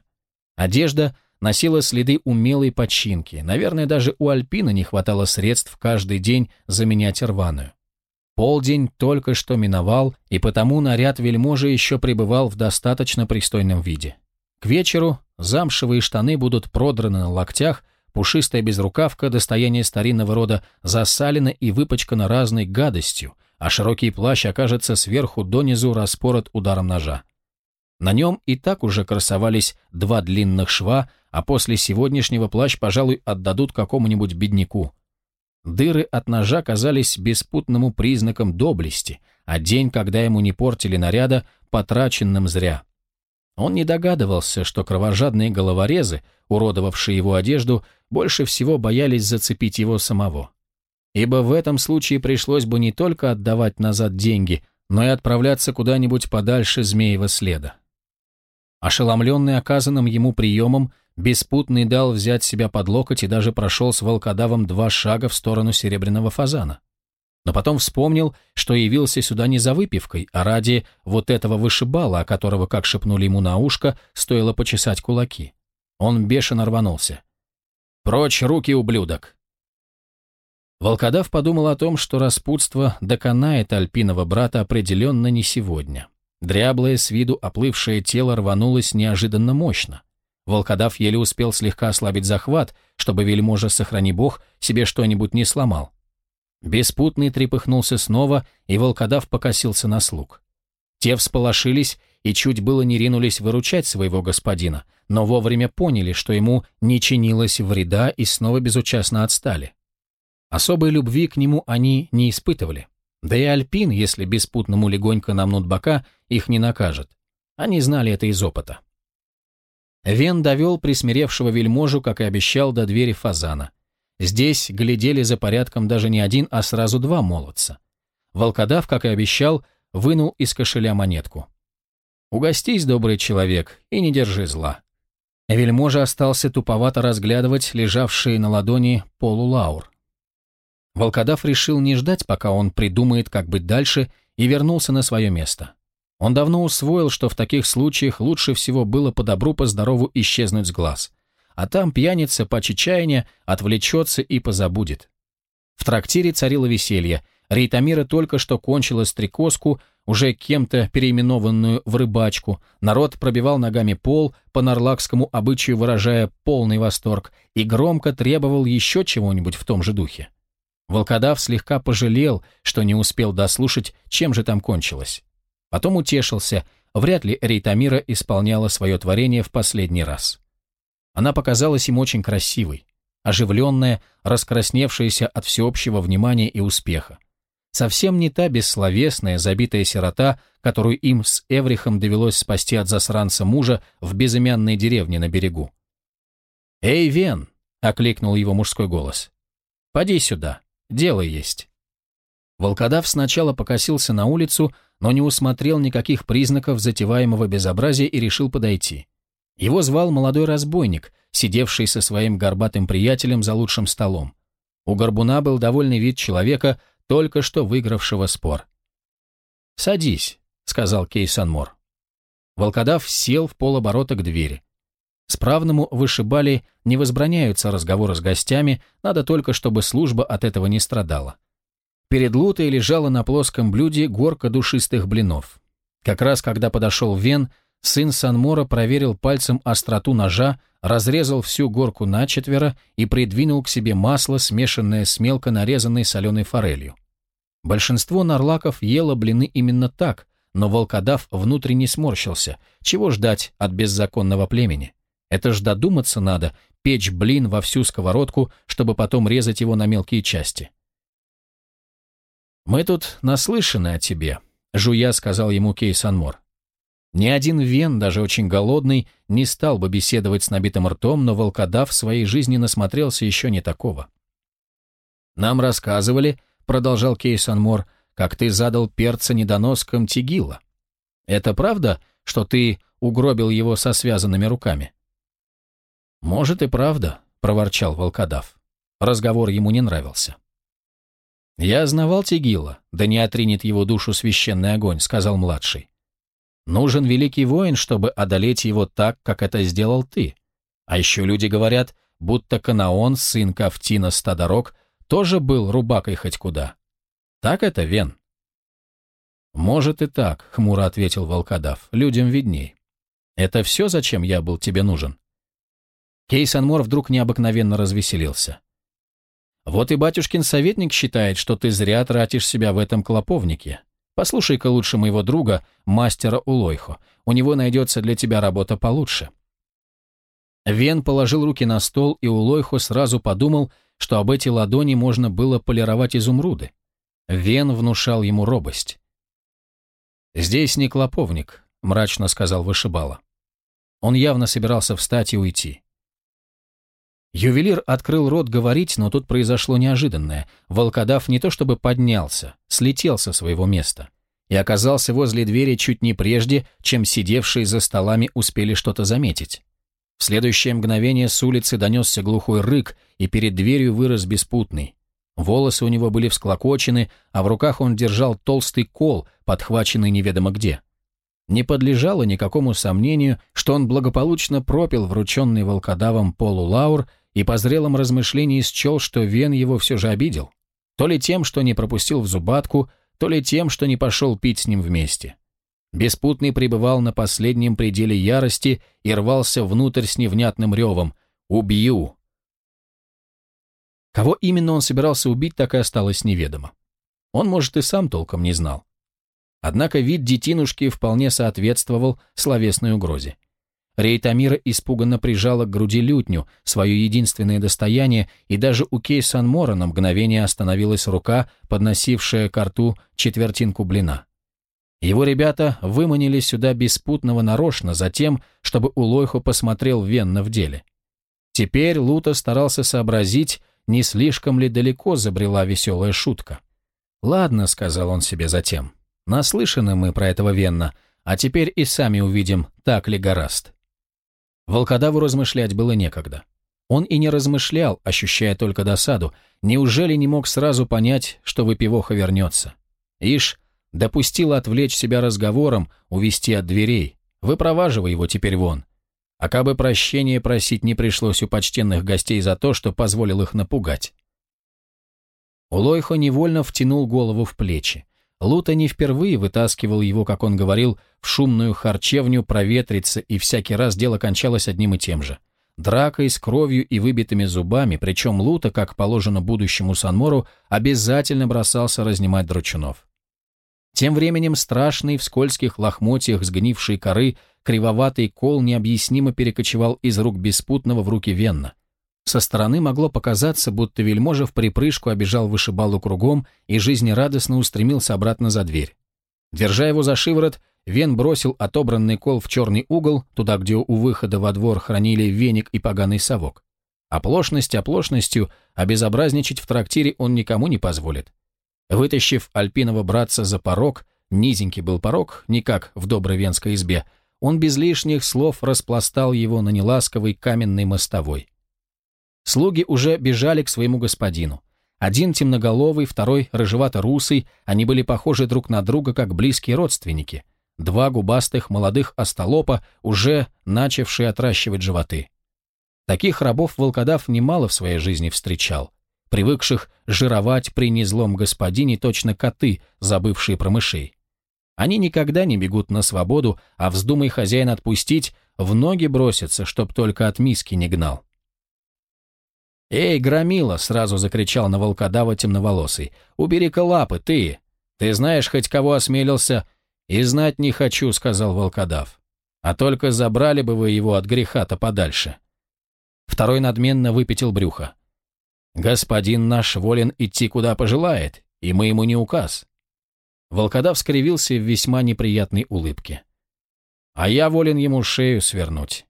Одежда носила следы умелой починки. Наверное, даже у Альпина не хватало средств каждый день заменять рваную. Полдень только что миновал, и потому наряд вельможи еще пребывал в достаточно пристойном виде. К вечеру замшевые штаны будут продраны на локтях, пушистая безрукавка достояние старинного рода засалена и выпачкана разной гадостью, а широкий плащ окажется сверху донизу распорот ударом ножа. На нем и так уже красовались два длинных шва, а после сегодняшнего плащ, пожалуй, отдадут какому-нибудь бедняку. Дыры от ножа казались беспутному признаком доблести, а день, когда ему не портили наряда, потраченным зря. Он не догадывался, что кровожадные головорезы, уродовавшие его одежду, больше всего боялись зацепить его самого. Ибо в этом случае пришлось бы не только отдавать назад деньги, но и отправляться куда-нибудь подальше змеева следа. Ошеломленный оказанным ему приемом, Беспутный дал взять себя под локоть и даже прошел с волкодавом два шага в сторону серебряного фазана но потом вспомнил, что явился сюда не за выпивкой, а ради вот этого вышибала, о которого, как шепнули ему на ушко, стоило почесать кулаки. Он бешено рванулся. «Прочь руки, ублюдок!» Волкодав подумал о том, что распутство доконает альпиного брата определенно не сегодня. Дряблое с виду оплывшее тело рванулось неожиданно мощно. Волкодав еле успел слегка ослабить захват, чтобы вельможа, сохрани бог, себе что-нибудь не сломал. Беспутный трепыхнулся снова, и волкодав покосился на слуг. Те всполошились и чуть было не ринулись выручать своего господина, но вовремя поняли, что ему не чинилось вреда и снова безучастно отстали. Особой любви к нему они не испытывали. Да и Альпин, если беспутному легонько намнут бока, их не накажет. Они знали это из опыта. Вен довел присмиревшего вельможу, как и обещал, до двери фазана — Здесь глядели за порядком даже не один, а сразу два молодца. Волкодав, как и обещал, вынул из кошеля монетку. «Угостись, добрый человек, и не держи зла». Вельможа остался туповато разглядывать лежавшие на ладони полулаур. Волкодав решил не ждать, пока он придумает, как быть дальше, и вернулся на свое место. Он давно усвоил, что в таких случаях лучше всего было по добру, по здорову исчезнуть с глаз а там пьяница по чечайне отвлечется и позабудет. В трактире царило веселье. Рейтамира только что кончила стрекозку, уже кем-то переименованную в рыбачку. Народ пробивал ногами пол, по нарлакскому обычаю выражая полный восторг, и громко требовал еще чего-нибудь в том же духе. Волкодав слегка пожалел, что не успел дослушать, чем же там кончилось. Потом утешился, вряд ли Рейтамира исполняла свое творение в последний раз. Она показалась им очень красивой, оживленная, раскрасневшаяся от всеобщего внимания и успеха. Совсем не та бессловесная, забитая сирота, которую им с Эврихом довелось спасти от засранца мужа в безымянной деревне на берегу. «Эй, Вен!» — окликнул его мужской голос. «Поди сюда, дело есть». Волкодав сначала покосился на улицу, но не усмотрел никаких признаков затеваемого безобразия и решил подойти. Его звал молодой разбойник, сидевший со своим горбатым приятелем за лучшим столом. У горбуна был довольный вид человека, только что выигравшего спор. «Садись», — сказал Кейсанмор. Волкодав сел в полоборота к двери. Справному вышибали, не возбраняются разговоры с гостями, надо только, чтобы служба от этого не страдала. Перед Лутой лежала на плоском блюде горка душистых блинов. Как раз когда подошел Вен, Сын Санмора проверил пальцем остроту ножа, разрезал всю горку на четверо и придвинул к себе масло, смешанное с мелко нарезанной соленой форелью. Большинство нарлаков ело блины именно так, но волкодав внутренне сморщился. Чего ждать от беззаконного племени? Это ж додуматься надо, печь блин во всю сковородку, чтобы потом резать его на мелкие части. «Мы тут наслышаны о тебе», — жуя сказал ему Кей Санмор. Ни один вен, даже очень голодный, не стал бы беседовать с набитым ртом, но волкодав в своей жизни насмотрелся еще не такого. «Нам рассказывали», — продолжал Кейсон Мор, — «как ты задал перца недоноском Тигила. Это правда, что ты угробил его со связанными руками?» «Может и правда», — проворчал волкодав. Разговор ему не нравился. «Я знавал Тигила, да не отринет его душу священный огонь», — сказал младший. Нужен великий воин, чтобы одолеть его так, как это сделал ты. А еще люди говорят, будто Канаон, сын Кавтина Стадорог, тоже был рубакой хоть куда. Так это, Вен?» «Может и так», — хмуро ответил волкодав, — «людям видней». «Это все, зачем я был тебе нужен?» Кейсон Мор вдруг необыкновенно развеселился. «Вот и батюшкин советник считает, что ты зря тратишь себя в этом клоповнике. Послушай-ка лучше моего друга, мастера Улойхо. У него найдется для тебя работа получше». Вен положил руки на стол, и Улойхо сразу подумал, что об эти ладони можно было полировать изумруды. Вен внушал ему робость. «Здесь не клоповник», — мрачно сказал Вышибала. Он явно собирался встать и уйти. Ювелир открыл рот говорить, но тут произошло неожиданное. Волкодав не то чтобы поднялся, слетел со своего места и оказался возле двери чуть не прежде, чем сидевшие за столами успели что-то заметить. В следующее мгновение с улицы донесся глухой рык, и перед дверью вырос беспутный. Волосы у него были всклокочены, а в руках он держал толстый кол, подхваченный неведомо где. Не подлежало никакому сомнению, что он благополучно пропил врученный волкодавом полулаур, лаур, и по зрелом размышлении счел, что Вен его все же обидел. То ли тем, что не пропустил в зубатку, то ли тем, что не пошел пить с ним вместе. Беспутный пребывал на последнем пределе ярости и рвался внутрь с невнятным ревом «Убью!». Кого именно он собирался убить, так и осталось неведомо. Он, может, и сам толком не знал. Однако вид детинушки вполне соответствовал словесной угрозе. Рейтамира испуганно прижала к груди лютню, свое единственное достояние, и даже у Кей Санмора на мгновение остановилась рука, подносившая к рту четвертинку блина. Его ребята выманили сюда беспутного нарочно за тем, чтобы Улойху посмотрел венно в деле. Теперь Лута старался сообразить, не слишком ли далеко забрела веселая шутка. «Ладно», — сказал он себе затем, — «наслышаны мы про этого венна, а теперь и сами увидим, так ли гораст». Волкодаву размышлять было некогда. Он и не размышлял, ощущая только досаду. Неужели не мог сразу понять, что выпивоха вернется? Ишь, допустил отвлечь себя разговором, увести от дверей. Выпроваживай его теперь вон. А кабы прощения просить не пришлось у почтенных гостей за то, что позволил их напугать. Улойхо невольно втянул голову в плечи. Лута не впервые вытаскивал его, как он говорил, в шумную харчевню проветриться, и всякий раз дело кончалось одним и тем же. Дракой с кровью и выбитыми зубами, причем Лута, как положено будущему Санмору, обязательно бросался разнимать дручунов. Тем временем страшный в скользких лохмотьях сгнивший коры кривоватый кол необъяснимо перекочевал из рук беспутного в руки Венна. Со стороны могло показаться, будто вельможа в припрыжку обежал вышибалу кругом и жизнерадостно устремился обратно за дверь. Держа его за шиворот, Вен бросил отобранный кол в черный угол, туда, где у выхода во двор хранили веник и поганый совок. Оплошность оплошностью, а безобразничать в трактире он никому не позволит. Вытащив альпиного братца за порог, низенький был порог, никак в доброй венской избе, он без лишних слов распластал его на неласковый каменный мостовой. Слуги уже бежали к своему господину. Один темноголовый, второй рыжевато-русый, они были похожи друг на друга, как близкие родственники. Два губастых молодых остолопа, уже начавшие отращивать животы. Таких рабов волкодав немало в своей жизни встречал, привыкших жировать при незлом господине точно коты, забывшие про мышей. Они никогда не бегут на свободу, а вздумай хозяин отпустить, в ноги бросятся, чтоб только от миски не гнал. «Эй, громила!» — сразу закричал на волкодава темноволосый. «Убери-ка лапы, ты! Ты знаешь, хоть кого осмелился?» «И знать не хочу», — сказал волкодав. «А только забрали бы вы его от греха-то подальше». Второй надменно выпятил брюхо. «Господин наш волен идти, куда пожелает, и мы ему не указ». Волкодав скривился в весьма неприятной улыбке. «А я волен ему шею свернуть»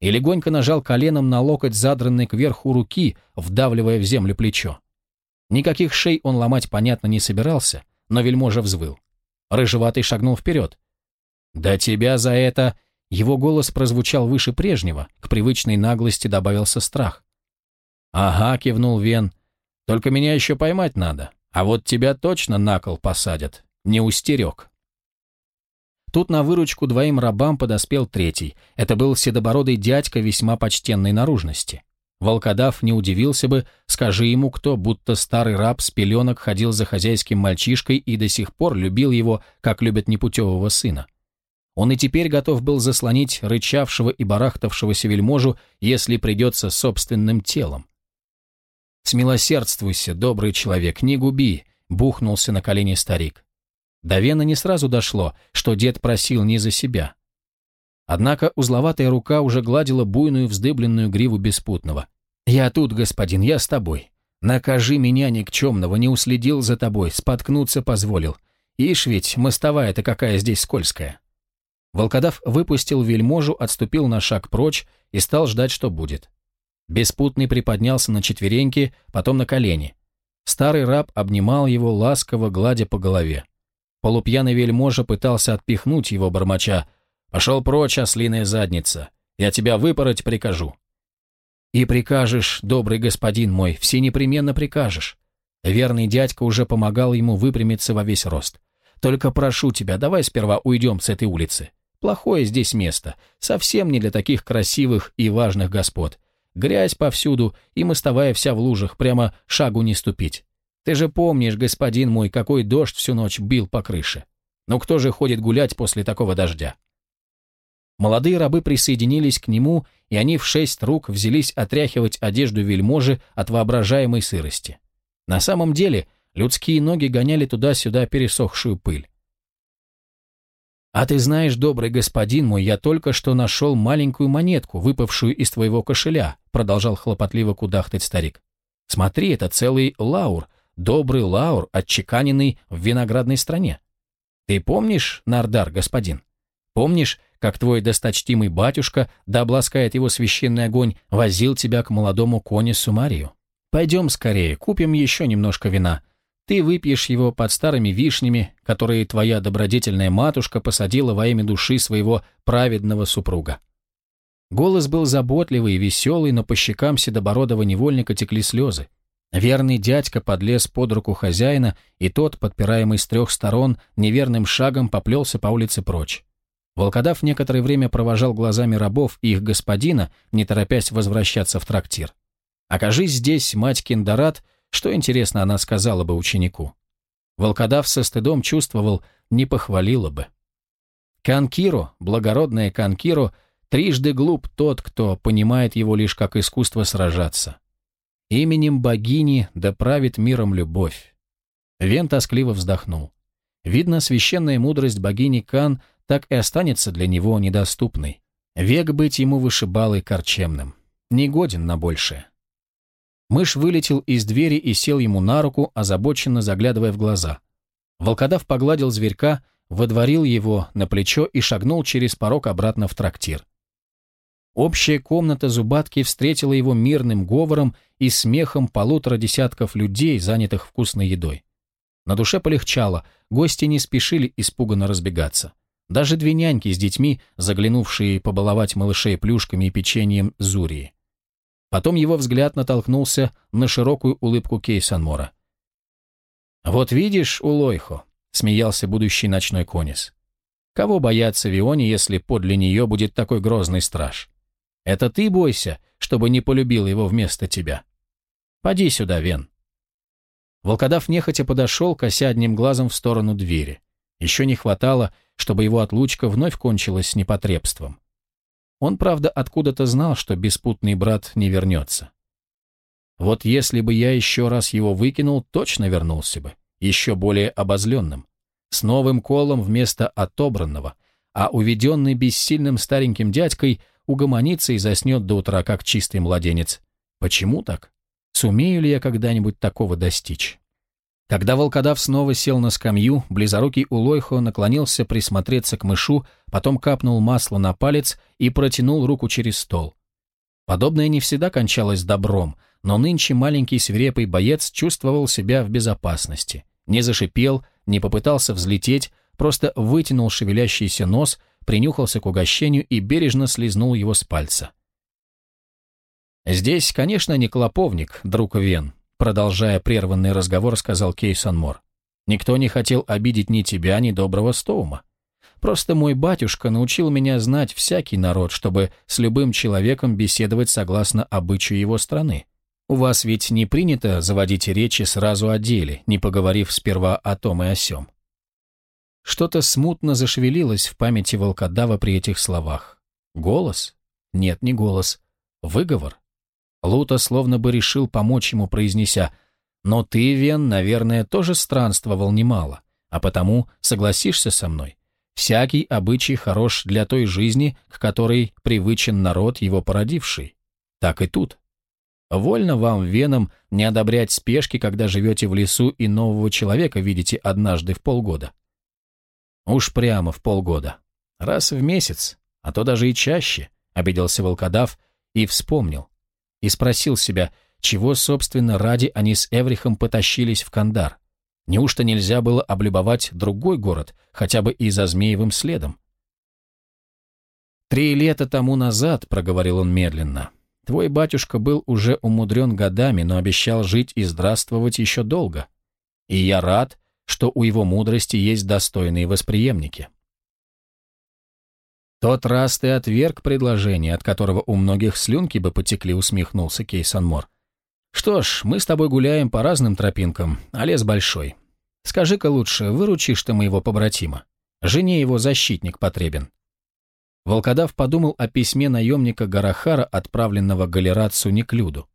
и легонько нажал коленом на локоть задранной кверху руки, вдавливая в землю плечо. Никаких шей он ломать, понятно, не собирался, но вельможа взвыл. Рыжеватый шагнул вперед. «Да тебя за это...» Его голос прозвучал выше прежнего, к привычной наглости добавился страх. «Ага», — кивнул Вен, — «только меня еще поймать надо, а вот тебя точно на кол посадят, не устерег». Тут на выручку двоим рабам подоспел третий. Это был седобородый дядька весьма почтенной наружности. Волкодав не удивился бы, скажи ему кто, будто старый раб с пеленок ходил за хозяйским мальчишкой и до сих пор любил его, как любят непутевого сына. Он и теперь готов был заслонить рычавшего и барахтавшегося вельможу, если придется собственным телом. «Смилосердствуйся, добрый человек, не губи!» — бухнулся на колени старик. До Вена не сразу дошло, что дед просил не за себя. Однако узловатая рука уже гладила буйную вздыбленную гриву беспутного. «Я тут, господин, я с тобой. Накажи меня, никчемного, не уследил за тобой, споткнуться позволил. Ишь ведь, мостовая-то какая здесь скользкая». Волкодав выпустил вельможу, отступил на шаг прочь и стал ждать, что будет. Беспутный приподнялся на четвереньки, потом на колени. Старый раб обнимал его, ласково гладя по голове. Полупьяный вельможа пытался отпихнуть его, бормоча. «Пошел прочь, ослиная задница. Я тебя выпороть прикажу». «И прикажешь, добрый господин мой, все непременно прикажешь». Верный дядька уже помогал ему выпрямиться во весь рост. «Только прошу тебя, давай сперва уйдем с этой улицы. Плохое здесь место, совсем не для таких красивых и важных господ. Грязь повсюду и мостовая вся в лужах, прямо шагу не ступить. Ты же помнишь, господин мой, какой дождь всю ночь бил по крыше. Ну кто же ходит гулять после такого дождя?» Молодые рабы присоединились к нему, и они в шесть рук взялись отряхивать одежду вельможи от воображаемой сырости. На самом деле, людские ноги гоняли туда-сюда пересохшую пыль. «А ты знаешь, добрый господин мой, я только что нашел маленькую монетку, выпавшую из твоего кошеля», продолжал хлопотливо кудахтать старик. «Смотри, это целый лаур, добрый лаур, отчеканенный в виноградной стране. Ты помнишь, Нардар, господин? Помнишь, как твой досточтимый батюшка, да обласкает его священный огонь, возил тебя к молодому коне Сумарию? Пойдем скорее, купим еще немножко вина. Ты выпьешь его под старыми вишнями, которые твоя добродетельная матушка посадила во имя души своего праведного супруга. Голос был заботливый и веселый, но по щекам седобородого невольника текли слезы. Верный дядька подлез под руку хозяина, и тот, подпираемый с трех сторон, неверным шагом поплелся по улице прочь. Волкодав некоторое время провожал глазами рабов и их господина, не торопясь возвращаться в трактир. Окажись здесь мать Киндарат, что, интересно, она сказала бы ученику. Волкодав со стыдом чувствовал, не похвалила бы. Канкиро, благородное Канкиро, трижды глуп тот, кто понимает его лишь как искусство сражаться. Именем богини доправит миром любовь. Вен тоскливо вздохнул. Видно, священная мудрость богини Кан так и останется для него недоступной. Век быть ему вышибалой корчемным. Негоден на большее. Мышь вылетел из двери и сел ему на руку, озабоченно заглядывая в глаза. Волкодав погладил зверька, водворил его на плечо и шагнул через порог обратно в трактир. Общая комната Зубатки встретила его мирным говором и смехом полутора десятков людей, занятых вкусной едой. На душе полегчало, гости не спешили испуганно разбегаться. Даже две няньки с детьми, заглянувшие побаловать малышей плюшками и печеньем Зурии. Потом его взгляд натолкнулся на широкую улыбку Кейсанмора. «Вот видишь, Улойхо», — смеялся будущий ночной конис. «Кого бояться Вионе, если подле нее будет такой грозный страж?» Это ты бойся, чтобы не полюбил его вместо тебя. Поди сюда, Вен». Волкодав нехотя подошел, кося одним глазом в сторону двери. Еще не хватало, чтобы его отлучка вновь кончилась с непотребством. Он, правда, откуда-то знал, что беспутный брат не вернется. Вот если бы я еще раз его выкинул, точно вернулся бы, еще более обозленным, с новым колом вместо отобранного, а уведенный бессильным стареньким дядькой — угомонится и заснет до утра, как чистый младенец. Почему так? Сумею ли я когда-нибудь такого достичь? Когда волкодав снова сел на скамью, близорукий Улойхо наклонился присмотреться к мышу, потом капнул масло на палец и протянул руку через стол. Подобное не всегда кончалось добром, но нынче маленький свирепый боец чувствовал себя в безопасности. Не зашипел, не попытался взлететь, просто вытянул шевелящийся нос принюхался к угощению и бережно слезнул его с пальца. «Здесь, конечно, не клоповник, друг Вен», продолжая прерванный разговор, сказал Кейсон Мор. «Никто не хотел обидеть ни тебя, ни доброго Стоума. Просто мой батюшка научил меня знать всякий народ, чтобы с любым человеком беседовать согласно обычаю его страны. У вас ведь не принято заводить речи сразу о деле, не поговорив сперва о том и о сём. Что-то смутно зашевелилось в памяти волкодава при этих словах. Голос? Нет, не голос. Выговор? Лута словно бы решил помочь ему, произнеся «Но ты, Вен, наверное, тоже странствовал немало, а потому согласишься со мной. Всякий обычай хорош для той жизни, к которой привычен народ, его породивший. Так и тут. Вольно вам, Веном, не одобрять спешки, когда живете в лесу и нового человека видите однажды в полгода. Уж прямо в полгода. Раз в месяц, а то даже и чаще, обиделся волкодав и вспомнил. И спросил себя, чего, собственно, ради они с Эврихом потащились в Кандар. Неужто нельзя было облюбовать другой город, хотя бы и за змеевым следом? «Три лета тому назад», — проговорил он медленно, — «твой батюшка был уже умудрен годами, но обещал жить и здравствовать еще долго. И я рад, что у его мудрости есть достойные восприемники. «Тот раз ты отверг предложение, от которого у многих слюнки бы потекли», — усмехнулся Кейсон Мор. «Что ж, мы с тобой гуляем по разным тропинкам, а лес большой. Скажи-ка лучше, выручишь ты моего побратима? Жене его защитник потребен». Волкодав подумал о письме наемника Гарахара, отправленного Галерацу Неклюду.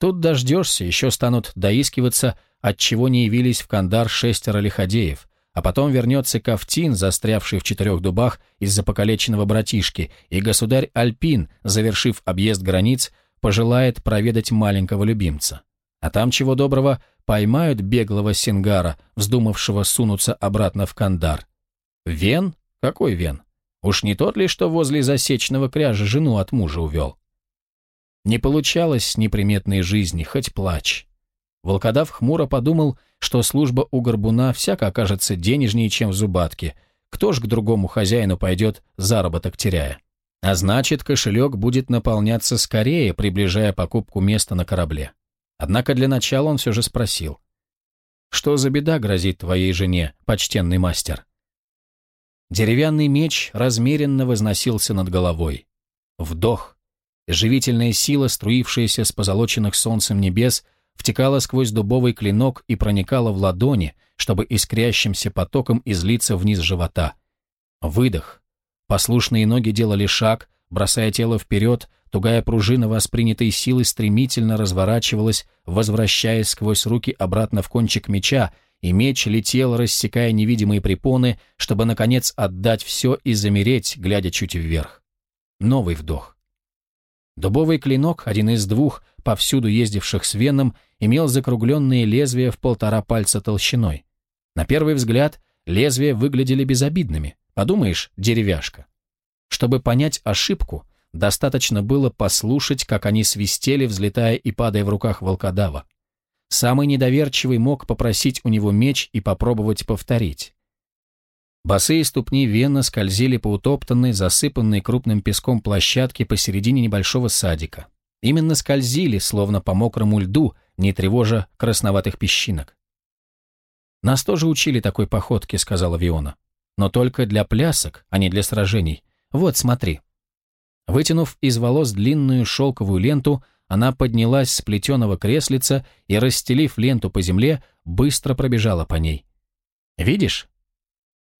«Тут дождешься, еще станут доискиваться, — отчего не явились в Кандар шестеро лиходеев, а потом вернется Кафтин, застрявший в четырех дубах из-за покалеченного братишки, и государь Альпин, завершив объезд границ, пожелает проведать маленького любимца. А там, чего доброго, поймают беглого Сингара, вздумавшего сунуться обратно в Кандар. Вен? Какой Вен? Уж не тот ли, что возле засечного кряжа жену от мужа увел? Не получалось неприметной жизни, хоть плачь. Волкодав хмуро подумал, что служба у горбуна всяко окажется денежнее, чем в зубатке. Кто ж к другому хозяину пойдет, заработок теряя? А значит, кошелек будет наполняться скорее, приближая покупку места на корабле. Однако для начала он все же спросил. «Что за беда грозит твоей жене, почтенный мастер?» Деревянный меч размеренно возносился над головой. Вдох. Живительная сила, струившаяся с позолоченных солнцем небес, — втекала сквозь дубовый клинок и проникала в ладони, чтобы искрящимся потоком излиться вниз живота. Выдох. Послушные ноги делали шаг, бросая тело вперед, тугая пружина воспринятой силы стремительно разворачивалась, возвращаясь сквозь руки обратно в кончик меча, и меч летел, рассекая невидимые препоны, чтобы, наконец, отдать все и замереть, глядя чуть вверх. Новый вдох. Дубовый клинок, один из двух, повсюду ездивших с веном, имел закругленные лезвия в полтора пальца толщиной. На первый взгляд лезвия выглядели безобидными. Подумаешь, деревяшка. Чтобы понять ошибку, достаточно было послушать, как они свистели, взлетая и падая в руках волкодава. Самый недоверчивый мог попросить у него меч и попробовать повторить. Босые ступни венно скользили по утоптанной, засыпанной крупным песком площадке посередине небольшого садика. Именно скользили, словно по мокрому льду, не тревожа красноватых песчинок. «Нас тоже учили такой походке», — сказала Виона. «Но только для плясок, а не для сражений. Вот, смотри». Вытянув из волос длинную шелковую ленту, она поднялась с плетеного креслица и, расстелив ленту по земле, быстро пробежала по ней. «Видишь?»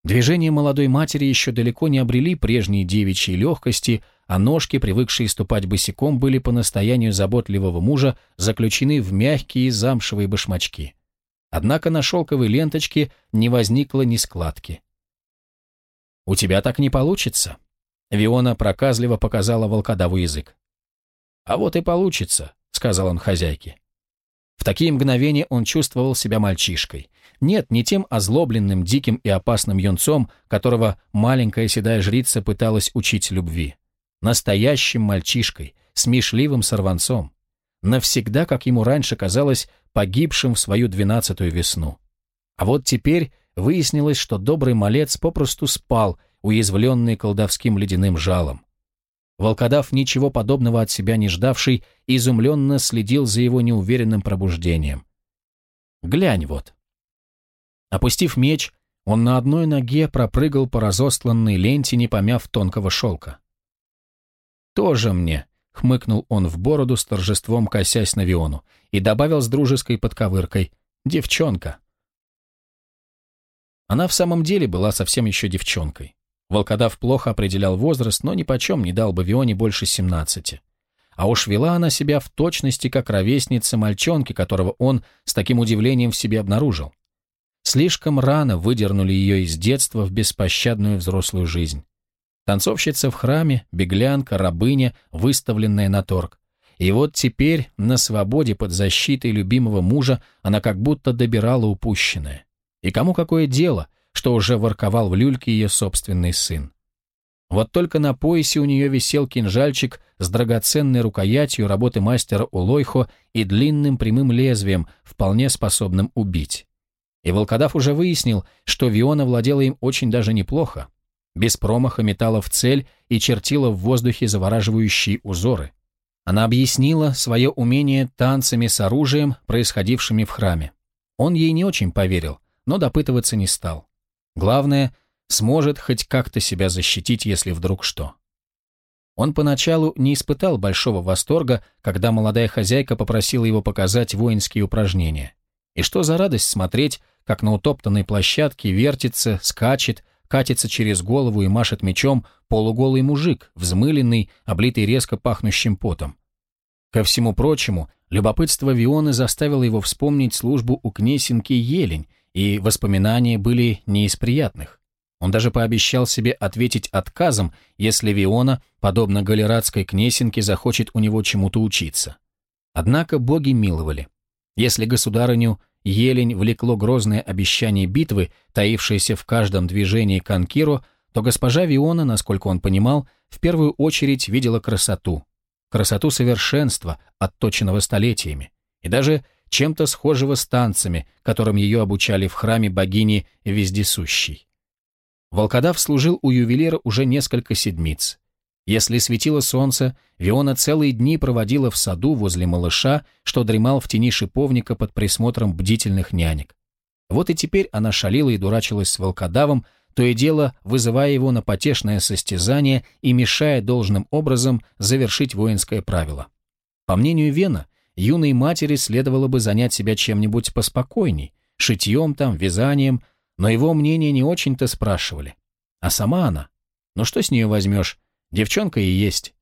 Движения молодой матери еще далеко не обрели прежней девичьей легкости, а ножки, привыкшие ступать босиком, были по настоянию заботливого мужа заключены в мягкие замшевые башмачки. Однако на шелковой ленточке не возникло ни складки. «У тебя так не получится», — Виона проказливо показала волкодаву язык. «А вот и получится», — сказал он хозяйке. В такие мгновения он чувствовал себя мальчишкой. Нет, не тем озлобленным, диким и опасным юнцом, которого маленькая седая жрица пыталась учить любви настоящим мальчишкой, смешливым сорванцом, навсегда, как ему раньше казалось, погибшим в свою двенадцатую весну. А вот теперь выяснилось, что добрый малец попросту спал, уязвленный колдовским ледяным жалом. Волкодав, ничего подобного от себя не ждавший, изумленно следил за его неуверенным пробуждением. «Глянь вот». Опустив меч, он на одной ноге пропрыгал по разостланной ленте, не помяв тонкого шелка. «Тоже мне!» — хмыкнул он в бороду с торжеством, косясь на Виону, и добавил с дружеской подковыркой «девчонка». Она в самом деле была совсем еще девчонкой. Волкодав плохо определял возраст, но ни почем не дал бы Вионе больше 17. А уж вела она себя в точности как ровесница мальчонки, которого он с таким удивлением в себе обнаружил. Слишком рано выдернули ее из детства в беспощадную взрослую жизнь танцовщица в храме, беглянка, рабыня, выставленная на торг. И вот теперь, на свободе под защитой любимого мужа, она как будто добирала упущенное. И кому какое дело, что уже ворковал в люльке ее собственный сын. Вот только на поясе у нее висел кинжальчик с драгоценной рукоятью работы мастера Улойхо и длинным прямым лезвием, вполне способным убить. И Волкодав уже выяснил, что Виона владела им очень даже неплохо без промаха метала в цель и чертила в воздухе завораживающие узоры. Она объяснила свое умение танцами с оружием, происходившими в храме. Он ей не очень поверил, но допытываться не стал. Главное, сможет хоть как-то себя защитить, если вдруг что. Он поначалу не испытал большого восторга, когда молодая хозяйка попросила его показать воинские упражнения. И что за радость смотреть, как на утоптанной площадке вертится, скачет, катится через голову и машет мечом полуголый мужик, взмыленный, облитый резко пахнущим потом. Ко всему прочему, любопытство Вионы заставило его вспомнить службу у Кнесинки Елень, и воспоминания были не из приятных. Он даже пообещал себе ответить отказом, если Виона, подобно галератской Кнесинке, захочет у него чему-то учиться. Однако боги миловали. Если государыню елень влекло грозное обещание битвы, таившееся в каждом движении Канкиру, то госпожа Виона, насколько он понимал, в первую очередь видела красоту. Красоту совершенства, отточенного столетиями. И даже чем-то схожего с танцами, которым ее обучали в храме богини Вездесущей. Волкодав служил у ювелира уже несколько седмиц. Если светило солнце, Виона целые дни проводила в саду возле малыша, что дремал в тени шиповника под присмотром бдительных нянек. Вот и теперь она шалила и дурачилась с волкодавом, то и дело вызывая его на потешное состязание и мешая должным образом завершить воинское правило. По мнению Вена, юной матери следовало бы занять себя чем-нибудь поспокойней, шитьем там, вязанием, но его мнение не очень-то спрашивали. А сама она? Ну что с нее возьмешь? Девчонка и есть.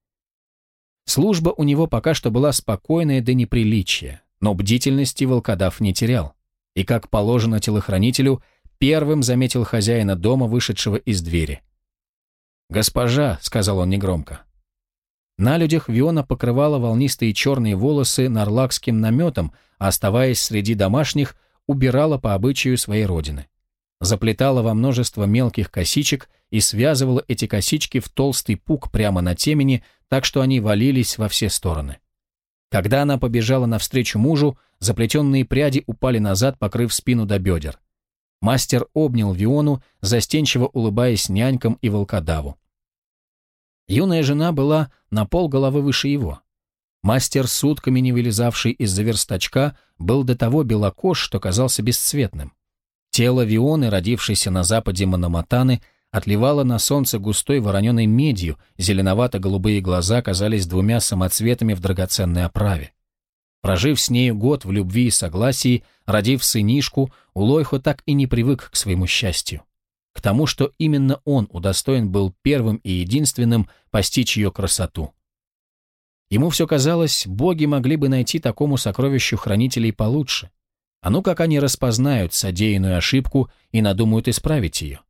Служба у него пока что была спокойная до неприличия, но бдительности волкодав не терял. И, как положено телохранителю, первым заметил хозяина дома, вышедшего из двери. «Госпожа», — сказал он негромко. На людях Виона покрывала волнистые черные волосы нарлакским наметом, а оставаясь среди домашних, убирала по обычаю своей родины. Заплетала во множество мелких косичек и связывала эти косички в толстый пук прямо на темени, так что они валились во все стороны. Когда она побежала навстречу мужу, заплетенные пряди упали назад, покрыв спину до бедер. Мастер обнял Виону, застенчиво улыбаясь нянькам и волкодаву. Юная жена была на пол головы выше его. Мастер, сутками не вылезавший из-за верстачка, был до того белокож, что казался бесцветным. Тело Вионы, родившейся на западе Мономатаны, отливала на солнце густой вороненой медью, зеленовато-голубые глаза казались двумя самоцветами в драгоценной оправе. Прожив с нею год в любви и согласии, родив сынишку, Улойхо так и не привык к своему счастью. К тому, что именно он удостоен был первым и единственным постичь ее красоту. Ему все казалось, боги могли бы найти такому сокровищу хранителей получше. А ну как они распознают содеянную ошибку и надумают исправить ее.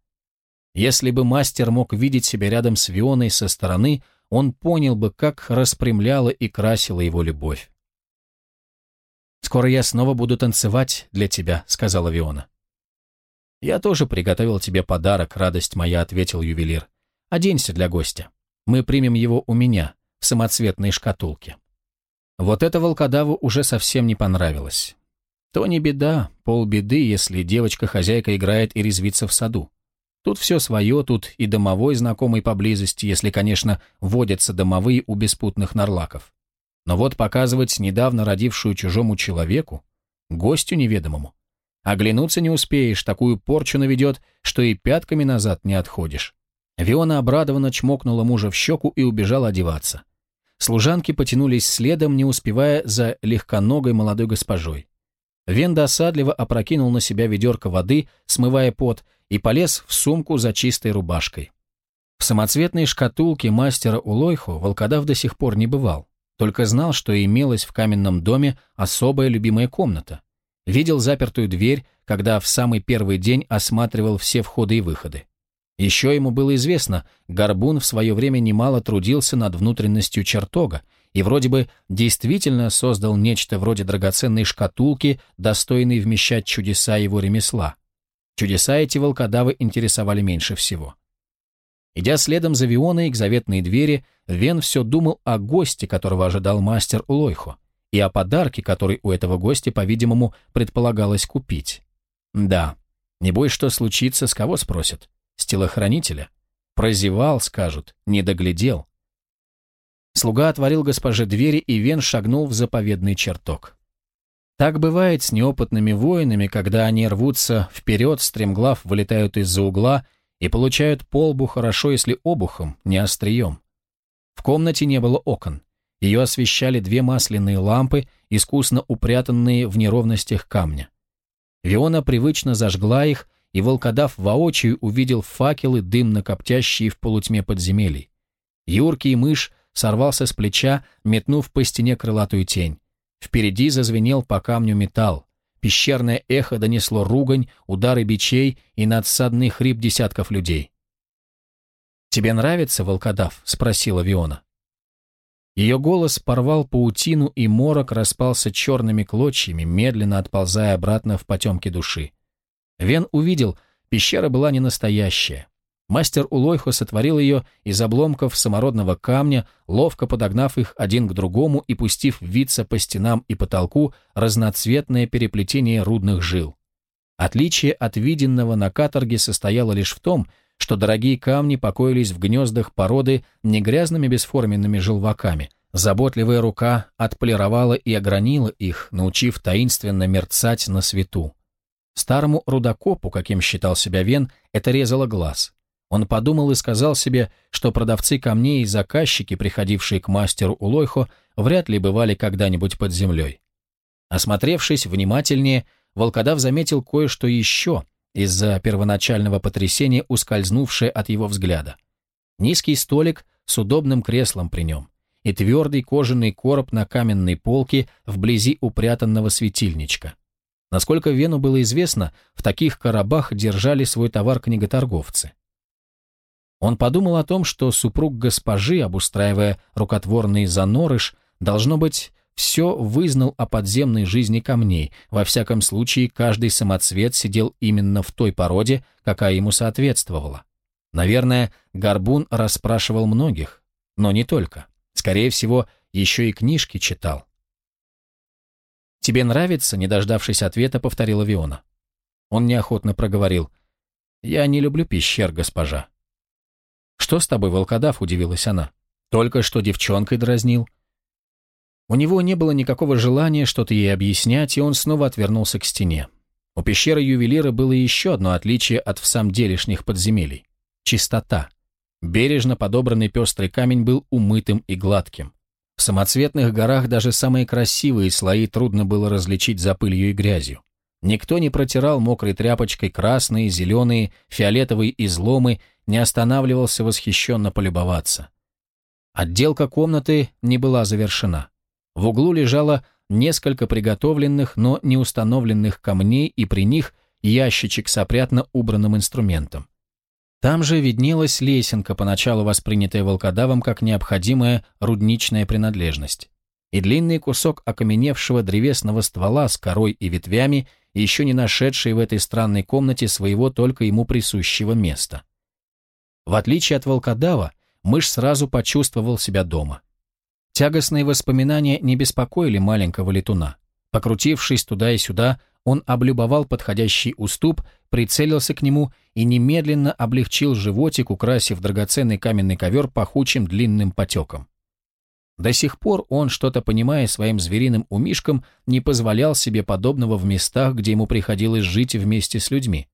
Если бы мастер мог видеть себя рядом с Вионой со стороны, он понял бы, как распрямляла и красила его любовь. «Скоро я снова буду танцевать для тебя», — сказала Виона. «Я тоже приготовил тебе подарок, радость моя», — ответил ювелир. «Оденься для гостя. Мы примем его у меня, в самоцветной шкатулке». Вот это волкодаву уже совсем не понравилось. То не беда, полбеды, если девочка-хозяйка играет и резвится в саду. Тут все свое, тут и домовой знакомый поблизости, если, конечно, водятся домовые у беспутных нарлаков. Но вот показывать недавно родившую чужому человеку, гостю неведомому, оглянуться не успеешь, такую порчу наведет, что и пятками назад не отходишь. Виона обрадованно чмокнула мужа в щеку и убежала одеваться. Служанки потянулись следом, не успевая за легконогой молодой госпожой. Вен досадливо опрокинул на себя ведерко воды, смывая пот, и полез в сумку за чистой рубашкой. В самоцветной шкатулке мастера Улойху волкодав до сих пор не бывал, только знал, что имелась в каменном доме особая любимая комната. Видел запертую дверь, когда в самый первый день осматривал все входы и выходы. Еще ему было известно, Горбун в свое время немало трудился над внутренностью чертога и вроде бы действительно создал нечто вроде драгоценной шкатулки, достойной вмещать чудеса его ремесла – Чудеса эти волкодавы интересовали меньше всего. Идя следом за Вионой к заветной двери, Вен все думал о госте, которого ожидал мастер Улойхо, и о подарке, который у этого гостя, по-видимому, предполагалось купить. Да, не бойся, что случится, с кого спросят? С телохранителя. Прозевал, скажут, не доглядел. Слуга отворил госпоже двери, и Вен шагнул в заповедный чертог. Так бывает с неопытными воинами, когда они рвутся вперед, стремглав вылетают из-за угла и получают полбу хорошо, если обухом, не острием. В комнате не было окон. Ее освещали две масляные лампы, искусно упрятанные в неровностях камня. Виона привычно зажгла их, и волкодав воочию увидел факелы, дымно коптящие в полутьме подземелий. Юркий мышь сорвался с плеча, метнув по стене крылатую тень. Впереди зазвенел по камню металл. Пещерное эхо донесло ругань, удары бичей и надсадный хрип десятков людей. «Тебе нравится, волкодав?» — спросила Виона. Ее голос порвал паутину, и морок распался черными клочьями, медленно отползая обратно в потемки души. Вен увидел, пещера была не настоящая. Мастер Улойхо сотворил ее из обломков самородного камня, ловко подогнав их один к другому и пустив виться по стенам и потолку разноцветное переплетение рудных жил. Отличие от виденного на каторге состояло лишь в том, что дорогие камни покоились в гнездах породы не грязными бесформенными желваками. Заботливая рука отполировала и огранила их, научив таинственно мерцать на свету. Старому рудокопу, каким считал себя Вен, это резало глаз – он подумал и сказал себе, что продавцы камней и заказчики, приходившие к мастеру Улойхо, вряд ли бывали когда-нибудь под землей. Осмотревшись внимательнее, Волкодав заметил кое-что еще из-за первоначального потрясения, ускользнувшее от его взгляда. Низкий столик с удобным креслом при нем и твердый кожаный короб на каменной полке вблизи упрятанного светильничка. Насколько Вену было известно, в таких коробах держали свой товар книготорговцы. Он подумал о том, что супруг госпожи, обустраивая рукотворный занорыш, должно быть, все вызнал о подземной жизни камней, во всяком случае каждый самоцвет сидел именно в той породе, какая ему соответствовала. Наверное, Горбун расспрашивал многих, но не только. Скорее всего, еще и книжки читал. «Тебе нравится?» — не дождавшись ответа, повторила Виона. Он неохотно проговорил. «Я не люблю пещер, госпожа». «Что с тобой, волкодав?» – удивилась она. «Только что девчонкой дразнил». У него не было никакого желания что-то ей объяснять, и он снова отвернулся к стене. У пещеры ювелира было еще одно отличие от в самом делешних подземелий – чистота. Бережно подобранный пестрый камень был умытым и гладким. В самоцветных горах даже самые красивые слои трудно было различить за пылью и грязью. Никто не протирал мокрой тряпочкой красные, зеленые, фиолетовые изломы не останавливался восхищенно полюбоваться. Отделка комнаты не была завершена. В углу лежало несколько приготовленных, но не установленных камней, и при них ящичек с опрятно убранным инструментом. Там же виднелась лесенка, поначалу воспринятая волкодавом как необходимая рудничная принадлежность, и длинный кусок окаменевшего древесного ствола с корой и ветвями, еще не нашедший в этой странной комнате своего только ему присущего места. В отличие от волкодава, мышь сразу почувствовал себя дома. Тягостные воспоминания не беспокоили маленького летуна. Покрутившись туда и сюда, он облюбовал подходящий уступ, прицелился к нему и немедленно облегчил животик, украсив драгоценный каменный ковер пахучим длинным потеком. До сих пор он, что-то понимая своим звериным умишком, не позволял себе подобного в местах, где ему приходилось жить вместе с людьми.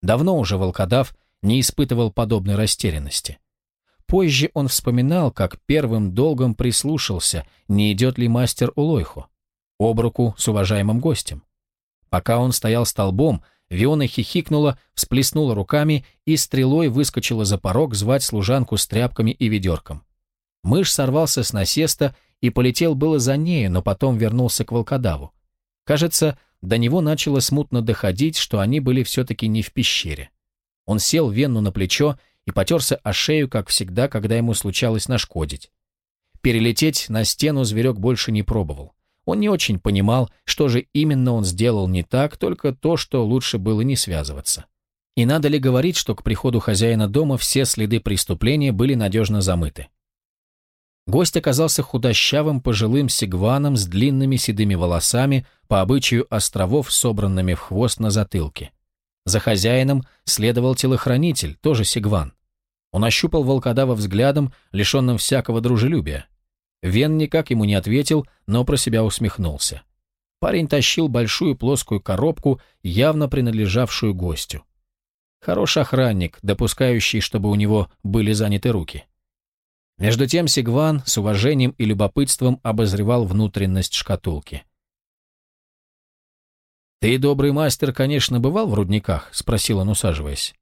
Давно уже волкодав не испытывал подобной растерянности. Позже он вспоминал, как первым долгом прислушался, не идет ли мастер Улойху, об руку с уважаемым гостем. Пока он стоял столбом, Виона хихикнула, всплеснула руками и стрелой выскочила за порог звать служанку с тряпками и ведерком. Мышь сорвался с насеста и полетел было за нею, но потом вернулся к волкодаву. Кажется, до него начало смутно доходить, что они были все-таки не в пещере. Он сел Венну на плечо и потерся о шею, как всегда, когда ему случалось нашкодить. Перелететь на стену зверек больше не пробовал. Он не очень понимал, что же именно он сделал не так, только то, что лучше было не связываться. И надо ли говорить, что к приходу хозяина дома все следы преступления были надежно замыты? Гость оказался худощавым пожилым сигваном с длинными седыми волосами, по обычаю островов, собранными в хвост на затылке. За хозяином следовал телохранитель, тоже Сигван. Он ощупал волкодава взглядом, лишенным всякого дружелюбия. Вен никак ему не ответил, но про себя усмехнулся. Парень тащил большую плоскую коробку, явно принадлежавшую гостю. Хороший охранник, допускающий, чтобы у него были заняты руки. Между тем Сигван с уважением и любопытством обозревал внутренность шкатулки. «Ты, добрый мастер, конечно, бывал в рудниках?» — спросил он, усаживаясь.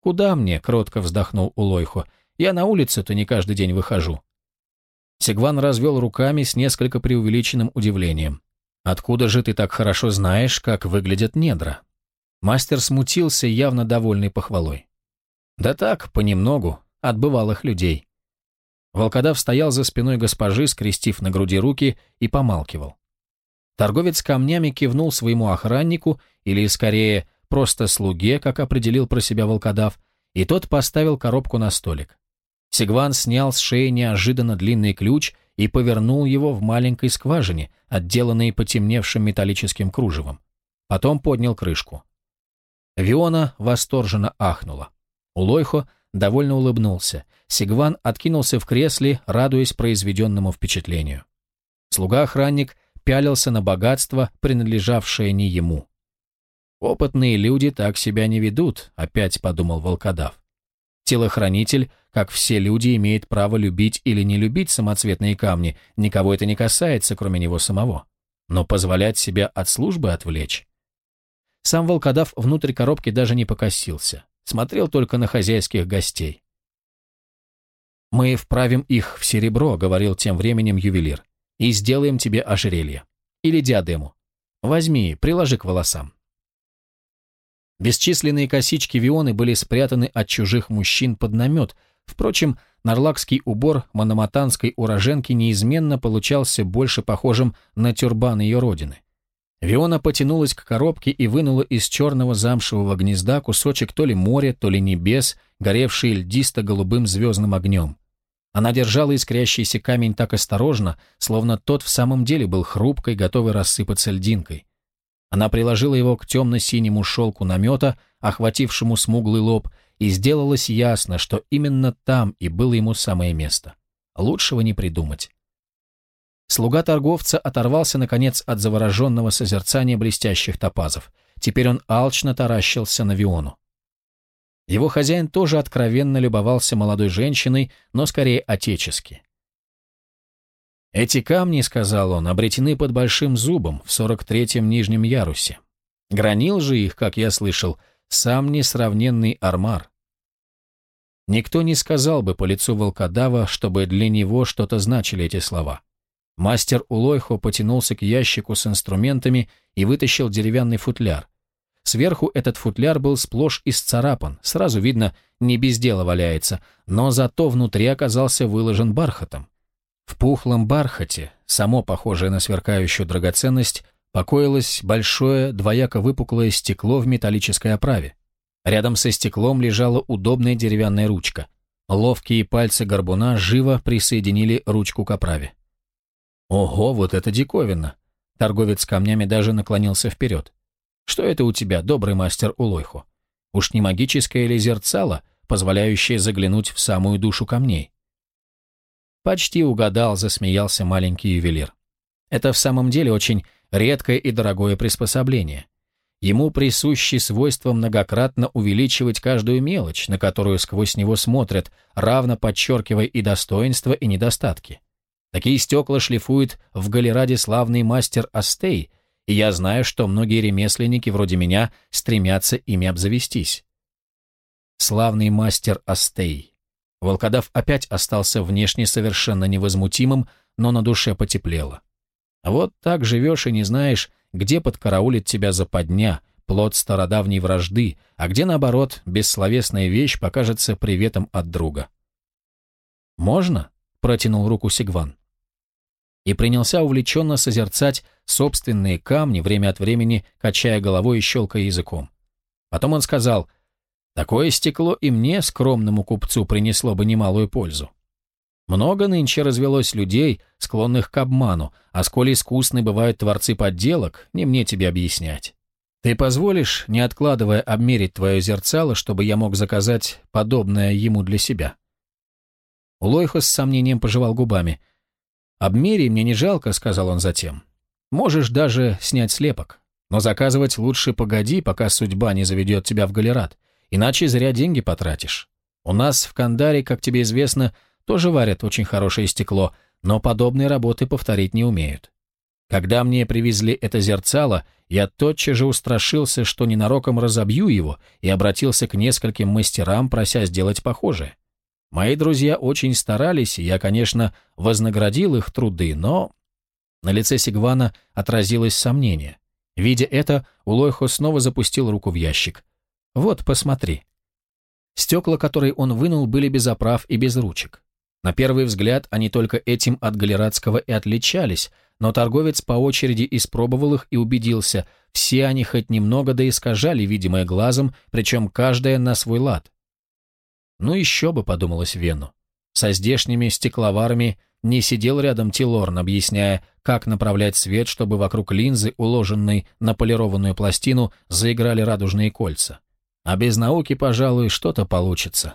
«Куда мне?» — кротко вздохнул Улойхо. «Я на улице, то не каждый день выхожу». Сигван развел руками с несколько преувеличенным удивлением. «Откуда же ты так хорошо знаешь, как выглядят недра?» Мастер смутился, явно довольный похвалой. «Да так, понемногу, от бывалых людей». Волкодав стоял за спиной госпожи, скрестив на груди руки, и помалкивал. Торговец камнями кивнул своему охраннику, или, скорее, просто слуге, как определил про себя волкодав, и тот поставил коробку на столик. Сигван снял с шеи неожиданно длинный ключ и повернул его в маленькой скважине, отделанной потемневшим металлическим кружевом. Потом поднял крышку. Виона восторженно ахнула. Улойхо довольно улыбнулся. Сигван откинулся в кресле, радуясь произведенному впечатлению. Слуга-охранник пялился на богатство, принадлежавшее не ему. «Опытные люди так себя не ведут», — опять подумал волкодав. Телохранитель, как все люди, имеет право любить или не любить самоцветные камни, никого это не касается, кроме него самого. Но позволять себя от службы отвлечь? Сам волкодав внутрь коробки даже не покосился, смотрел только на хозяйских гостей. «Мы вправим их в серебро», — говорил тем временем ювелир и сделаем тебе ожерелье. Или диадему. Возьми, приложи к волосам. Бесчисленные косички Вионы были спрятаны от чужих мужчин под намет. Впрочем, нарлакский убор мономатанской уроженки неизменно получался больше похожим на тюрбан ее родины. Виона потянулась к коробке и вынула из черного замшевого гнезда кусочек то ли моря, то ли небес, горевший льдисто-голубым звездным огнем. Она держала искрящийся камень так осторожно, словно тот в самом деле был хрупкой, готовый рассыпаться льдинкой. Она приложила его к темно-синему шелку намета, охватившему смуглый лоб, и сделалось ясно, что именно там и было ему самое место. Лучшего не придумать. Слуга торговца оторвался, наконец, от завороженного созерцания блестящих топазов. Теперь он алчно таращился на Виону. Его хозяин тоже откровенно любовался молодой женщиной, но скорее отечески. «Эти камни, — сказал он, — обретены под большим зубом в 43-м нижнем ярусе. Гранил же их, как я слышал, сам несравненный армар. Никто не сказал бы по лицу волкодава, чтобы для него что-то значили эти слова. Мастер Улойхо потянулся к ящику с инструментами и вытащил деревянный футляр. Сверху этот футляр был сплошь исцарапан, сразу видно, не без дела валяется, но зато внутри оказался выложен бархатом. В пухлом бархате, само похожее на сверкающую драгоценность, покоилось большое двояко выпуклое стекло в металлической оправе. Рядом со стеклом лежала удобная деревянная ручка. Ловкие пальцы горбуна живо присоединили ручку к оправе. Ого, вот это диковина! Торговец камнями даже наклонился вперед. Что это у тебя, добрый мастер Улойхо? Уж не магическое ли зерцало, позволяющее заглянуть в самую душу камней? Почти угадал, засмеялся маленький ювелир. Это в самом деле очень редкое и дорогое приспособление. Ему присущи свойства многократно увеличивать каждую мелочь, на которую сквозь него смотрят, равно подчеркивая и достоинства, и недостатки. Такие стекла шлифует в галераде славный мастер Астей, и я знаю, что многие ремесленники вроде меня стремятся ими обзавестись. Славный мастер Астей. Волкодав опять остался внешне совершенно невозмутимым, но на душе потеплело. Вот так живешь и не знаешь, где подкараулит тебя западня, плод стародавней вражды, а где, наоборот, бессловесная вещь покажется приветом от друга. «Можно?» — протянул руку Сигван и принялся увлеченно созерцать собственные камни, время от времени качая головой и щелкая языком. Потом он сказал, «Такое стекло и мне, скромному купцу, принесло бы немалую пользу. Много нынче развелось людей, склонных к обману, а сколь искусны бывают творцы подделок, не мне тебе объяснять. Ты позволишь, не откладывая, обмерить твое зерцало, чтобы я мог заказать подобное ему для себя?» Улойхо с сомнением пожевал губами – «Обмери, мне не жалко», — сказал он затем. «Можешь даже снять слепок. Но заказывать лучше погоди, пока судьба не заведет тебя в галерат. Иначе зря деньги потратишь. У нас в Кандаре, как тебе известно, тоже варят очень хорошее стекло, но подобные работы повторить не умеют. Когда мне привезли это зерцало, я тотчас же устрашился, что ненароком разобью его, и обратился к нескольким мастерам, прося сделать похожее. Мои друзья очень старались, и я, конечно, вознаградил их труды, но... На лице Сигвана отразилось сомнение. Видя это, Улойхо снова запустил руку в ящик. «Вот, посмотри». Стекла, которые он вынул, были без оправ и без ручек. На первый взгляд они только этим от галератского и отличались, но торговец по очереди испробовал их и убедился, все они хоть немного да искажали видимое глазом, причем каждая на свой лад. Ну еще бы, подумалось Вену. Со здешними стекловарами не сидел рядом Тилорн, объясняя, как направлять свет, чтобы вокруг линзы, уложенной на полированную пластину, заиграли радужные кольца. А без науки, пожалуй, что-то получится.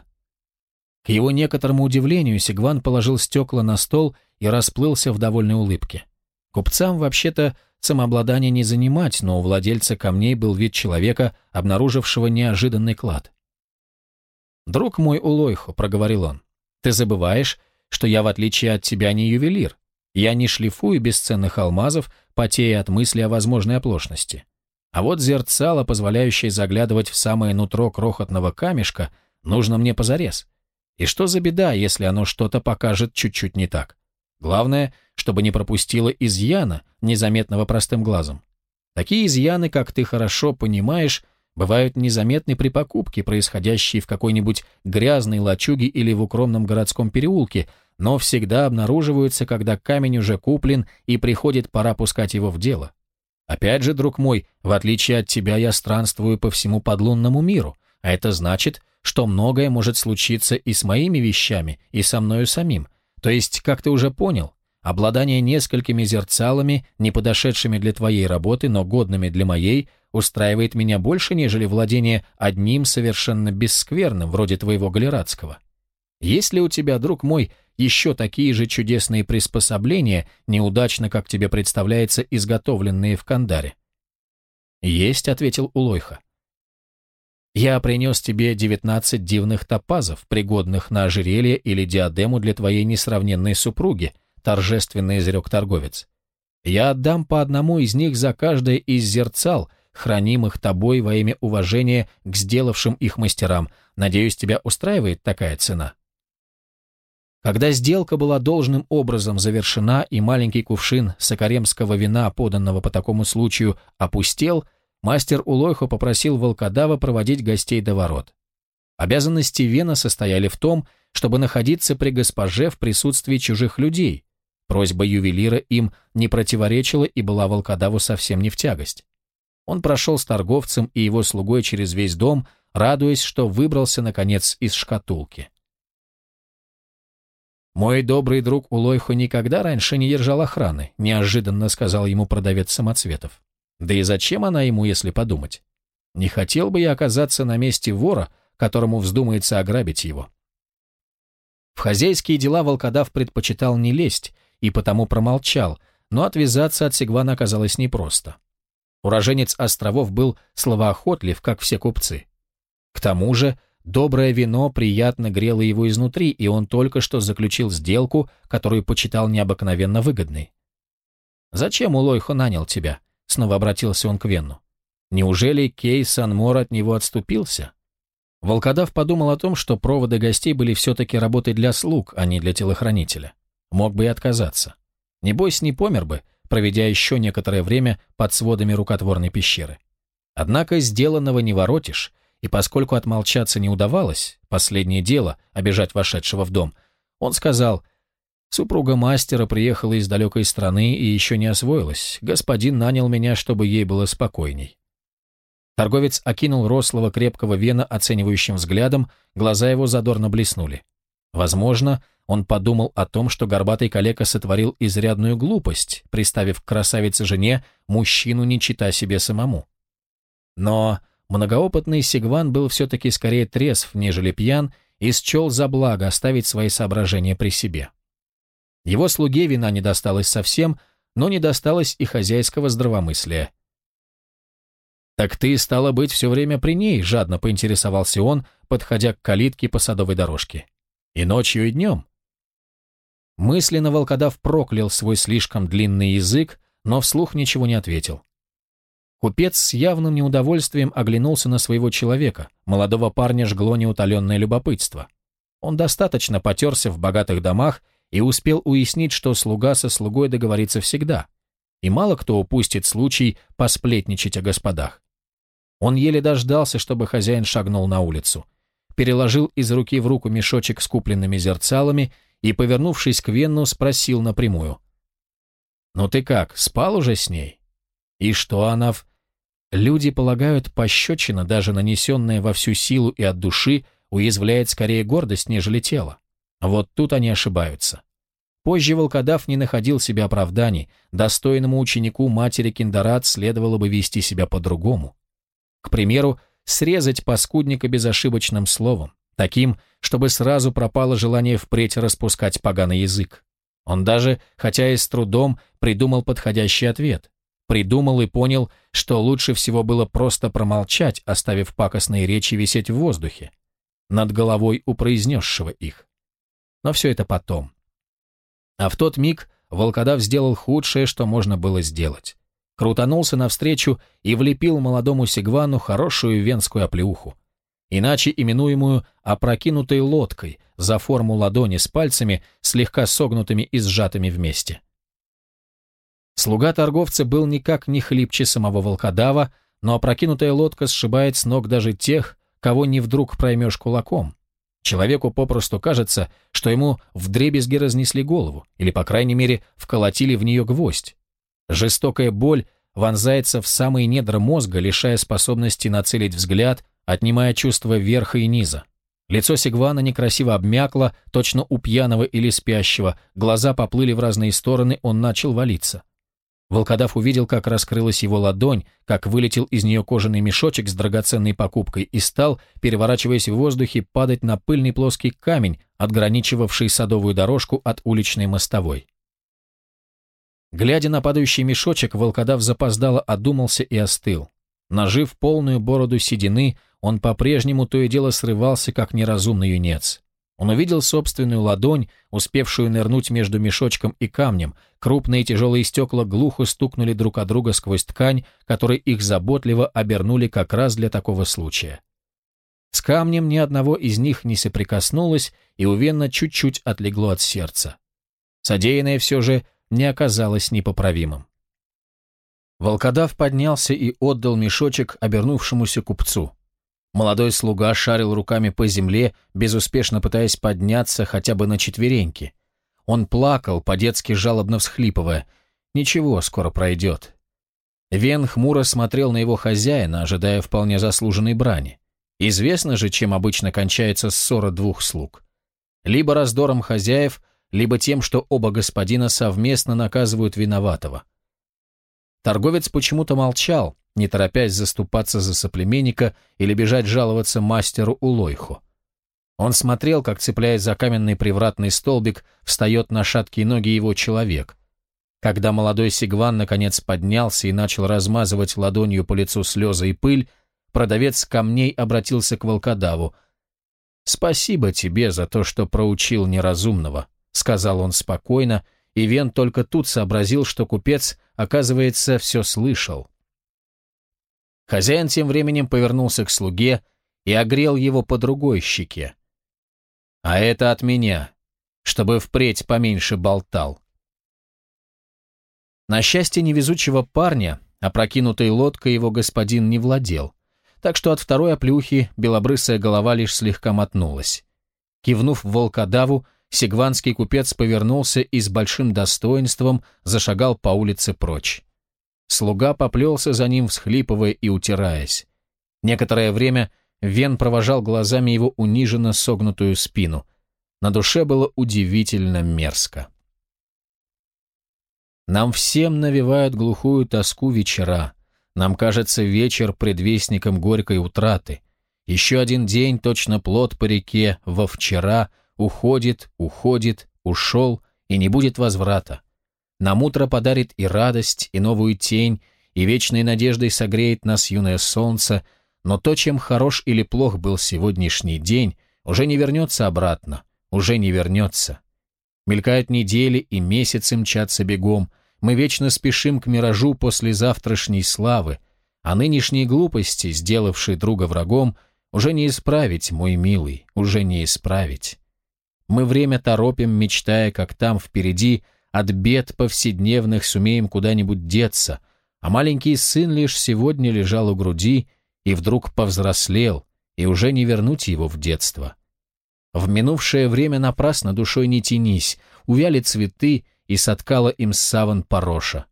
К его некоторому удивлению Сигван положил стекла на стол и расплылся в довольной улыбке. Купцам, вообще-то, самообладание не занимать, но у владельца камней был вид человека, обнаружившего неожиданный клад. «Друг мой Улойхо», — проговорил он, — «ты забываешь, что я, в отличие от тебя, не ювелир. Я не шлифую бесценных алмазов, потея от мысли о возможной оплошности. А вот зерцало, позволяющее заглядывать в самое нутро крохотного камешка, нужно мне позарез. И что за беда, если оно что-то покажет чуть-чуть не так? Главное, чтобы не пропустило изъяна, незаметного простым глазом. Такие изъяны, как ты хорошо понимаешь, бывают незаметны при покупке, происходящей в какой-нибудь грязной лачуге или в укромном городском переулке, но всегда обнаруживаются, когда камень уже куплен и приходит пора пускать его в дело. Опять же, друг мой, в отличие от тебя я странствую по всему подлунному миру, а это значит, что многое может случиться и с моими вещами, и со мною самим. То есть, как ты уже понял, обладание несколькими зерцалами, не подошедшими для твоей работы, но годными для моей, устраивает меня больше, нежели владение одним совершенно бесскверным, вроде твоего галератского. Есть ли у тебя, друг мой, еще такие же чудесные приспособления, неудачно, как тебе представляется, изготовленные в Кандаре? «Есть», — ответил Улойха. «Я принес тебе девятнадцать дивных топазов, пригодных на ожерелье или диадему для твоей несравненной супруги», — торжественно изрек торговец. «Я отдам по одному из них за каждое из зерцал, хранимых тобой во имя уважения к сделавшим их мастерам. Надеюсь, тебя устраивает такая цена?» Когда сделка была должным образом завершена и маленький кувшин сокаремского вина, поданного по такому случаю, опустел, мастер Улойхо попросил волкодава проводить гостей до ворот. Обязанности Вена состояли в том, чтобы находиться при госпоже в присутствии чужих людей. Просьба ювелира им не противоречила и была волкодаву совсем не в тягость. Он прошел с торговцем и его слугой через весь дом, радуясь, что выбрался, наконец, из шкатулки. «Мой добрый друг Улойху никогда раньше не держал охраны», неожиданно сказал ему продавец самоцветов. «Да и зачем она ему, если подумать? Не хотел бы я оказаться на месте вора, которому вздумается ограбить его». В хозяйские дела волкодав предпочитал не лезть и потому промолчал, но отвязаться от Сигвана оказалось непросто. Уроженец островов был словоохотлив, как все купцы. К тому же, доброе вино приятно грело его изнутри, и он только что заключил сделку, которую почитал необыкновенно выгодной. «Зачем Улойхо нанял тебя?» — снова обратился он к Венну. «Неужели Кей Санмор от него отступился?» Волкодав подумал о том, что проводы гостей были все-таки работой для слуг, а не для телохранителя. Мог бы и отказаться. Небось, не помер бы, проведя еще некоторое время под сводами рукотворной пещеры. Однако сделанного не воротишь, и поскольку отмолчаться не удавалось, последнее дело — обижать вошедшего в дом, он сказал, «Супруга мастера приехала из далекой страны и еще не освоилась. Господин нанял меня, чтобы ей было спокойней». Торговец окинул рослого крепкого вена оценивающим взглядом, глаза его задорно блеснули. Возможно, он подумал о том, что горбатый калека сотворил изрядную глупость, приставив к красавице-жене мужчину не чита себе самому. Но многоопытный Сигван был все-таки скорее трезв, нежели пьян, и счел за благо оставить свои соображения при себе. Его слуге вина не досталась совсем, но не досталось и хозяйского здравомыслия. «Так ты, стало быть, все время при ней», — жадно поинтересовался он, подходя к калитке по садовой дорожке. «И ночью, и днем». Мысленно волкодав проклял свой слишком длинный язык, но вслух ничего не ответил. Купец с явным неудовольствием оглянулся на своего человека. Молодого парня жгло неутоленное любопытство. Он достаточно потерся в богатых домах и успел уяснить, что слуга со слугой договорится всегда. И мало кто упустит случай посплетничать о господах. Он еле дождался, чтобы хозяин шагнул на улицу. Переложил из руки в руку мешочек с купленными зерцалами – и, повернувшись к Венну, спросил напрямую. «Ну ты как, спал уже с ней?» «И что Анав? Люди полагают, пощечина, даже нанесенная во всю силу и от души, уязвляет скорее гордость, нежели тело. Вот тут они ошибаются. Позже Волкодав не находил себе оправданий, достойному ученику матери Киндарат следовало бы вести себя по-другому. К примеру, срезать паскудника безошибочным словом таким, чтобы сразу пропало желание впредь распускать поганый язык. Он даже, хотя и с трудом, придумал подходящий ответ. Придумал и понял, что лучше всего было просто промолчать, оставив пакостные речи висеть в воздухе, над головой у произнесшего их. Но все это потом. А в тот миг волкодав сделал худшее, что можно было сделать. Крутанулся навстречу и влепил молодому Сигвану хорошую венскую оплеуху иначе именуемую «опрокинутой лодкой» за форму ладони с пальцами, слегка согнутыми и сжатыми вместе. Слуга торговца был никак не хлипче самого волкодава, но опрокинутая лодка сшибает с ног даже тех, кого не вдруг проймешь кулаком. Человеку попросту кажется, что ему вдребезги разнесли голову, или, по крайней мере, вколотили в нее гвоздь. Жестокая боль вонзается в самые недра мозга, лишая способности нацелить взгляд, отнимая чувство верха и низа. Лицо Сигвана некрасиво обмякло, точно у пьяного или спящего, глаза поплыли в разные стороны, он начал валиться. Волкодав увидел, как раскрылась его ладонь, как вылетел из нее кожаный мешочек с драгоценной покупкой и стал, переворачиваясь в воздухе, падать на пыльный плоский камень, отграничивавший садовую дорожку от уличной мостовой. Глядя на падающий мешочек, волкодав запоздало одумался и остыл. Нажив полную бороду седины, он по-прежнему то и дело срывался, как неразумный юнец. Он увидел собственную ладонь, успевшую нырнуть между мешочком и камнем. Крупные тяжелые стекла глухо стукнули друг о друга сквозь ткань, которой их заботливо обернули как раз для такого случая. С камнем ни одного из них не соприкоснулось, и у Венна чуть-чуть отлегло от сердца. Содеянное все же не оказалось непоправимым. Волкодав поднялся и отдал мешочек обернувшемуся купцу. Молодой слуга шарил руками по земле, безуспешно пытаясь подняться хотя бы на четвереньки. Он плакал, по-детски жалобно всхлипывая. «Ничего, скоро пройдет». Вен хмуро смотрел на его хозяина, ожидая вполне заслуженной брани. Известно же, чем обычно кончается ссора двух слуг. Либо раздором хозяев, либо тем, что оба господина совместно наказывают виноватого. Торговец почему-то молчал, не торопясь заступаться за соплеменника или бежать жаловаться мастеру Улойху. Он смотрел, как, цепляясь за каменный привратный столбик, встает на шаткие ноги его человек. Когда молодой Сигван наконец поднялся и начал размазывать ладонью по лицу слезы и пыль, продавец камней обратился к волкодаву. «Спасибо тебе за то, что проучил неразумного», — сказал он спокойно, и Вен только тут сообразил, что купец, оказывается, все слышал. Хозяин тем временем повернулся к слуге и огрел его по другой щеке. «А это от меня, чтобы впредь поменьше болтал». На счастье невезучего парня, опрокинутой лодкой его господин не владел, так что от второй оплюхи белобрысая голова лишь слегка мотнулась. Кивнув волкодаву, сигванский купец повернулся и с большим достоинством зашагал по улице прочь. Слуга поплелся за ним, всхлипывая и утираясь. Некоторое время Вен провожал глазами его униженно согнутую спину. На душе было удивительно мерзко. Нам всем навевают глухую тоску вечера. Нам кажется вечер предвестником горькой утраты. Еще один день, точно плод по реке, во вчера, уходит, уходит, ушел, и не будет возврата. Нам утро подарит и радость, и новую тень, и вечной надеждой согреет нас юное солнце, но то, чем хорош или плох был сегодняшний день, уже не вернется обратно, уже не вернется. Мелькают недели и месяцы мчатся бегом, мы вечно спешим к миражу после завтрашней славы, а нынешние глупости, сделавшие друга врагом, уже не исправить, мой милый, уже не исправить. Мы время торопим, мечтая, как там впереди – от бед повседневных сумеем куда-нибудь деться, а маленький сын лишь сегодня лежал у груди и вдруг повзрослел, и уже не вернуть его в детство. В минувшее время напрасно душой не тянись, увяли цветы, и соткала им саван Пороша.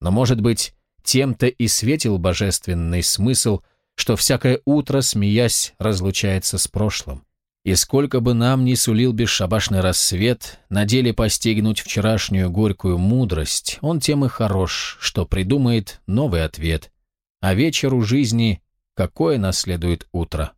Но, может быть, тем-то и светил божественный смысл, что всякое утро, смеясь, разлучается с прошлым. И сколько бы нам ни сулил бесшабашный рассвет, на деле постигнуть вчерашнюю горькую мудрость, он тем и хорош, что придумает новый ответ. А вечеру жизни какое наследует утро?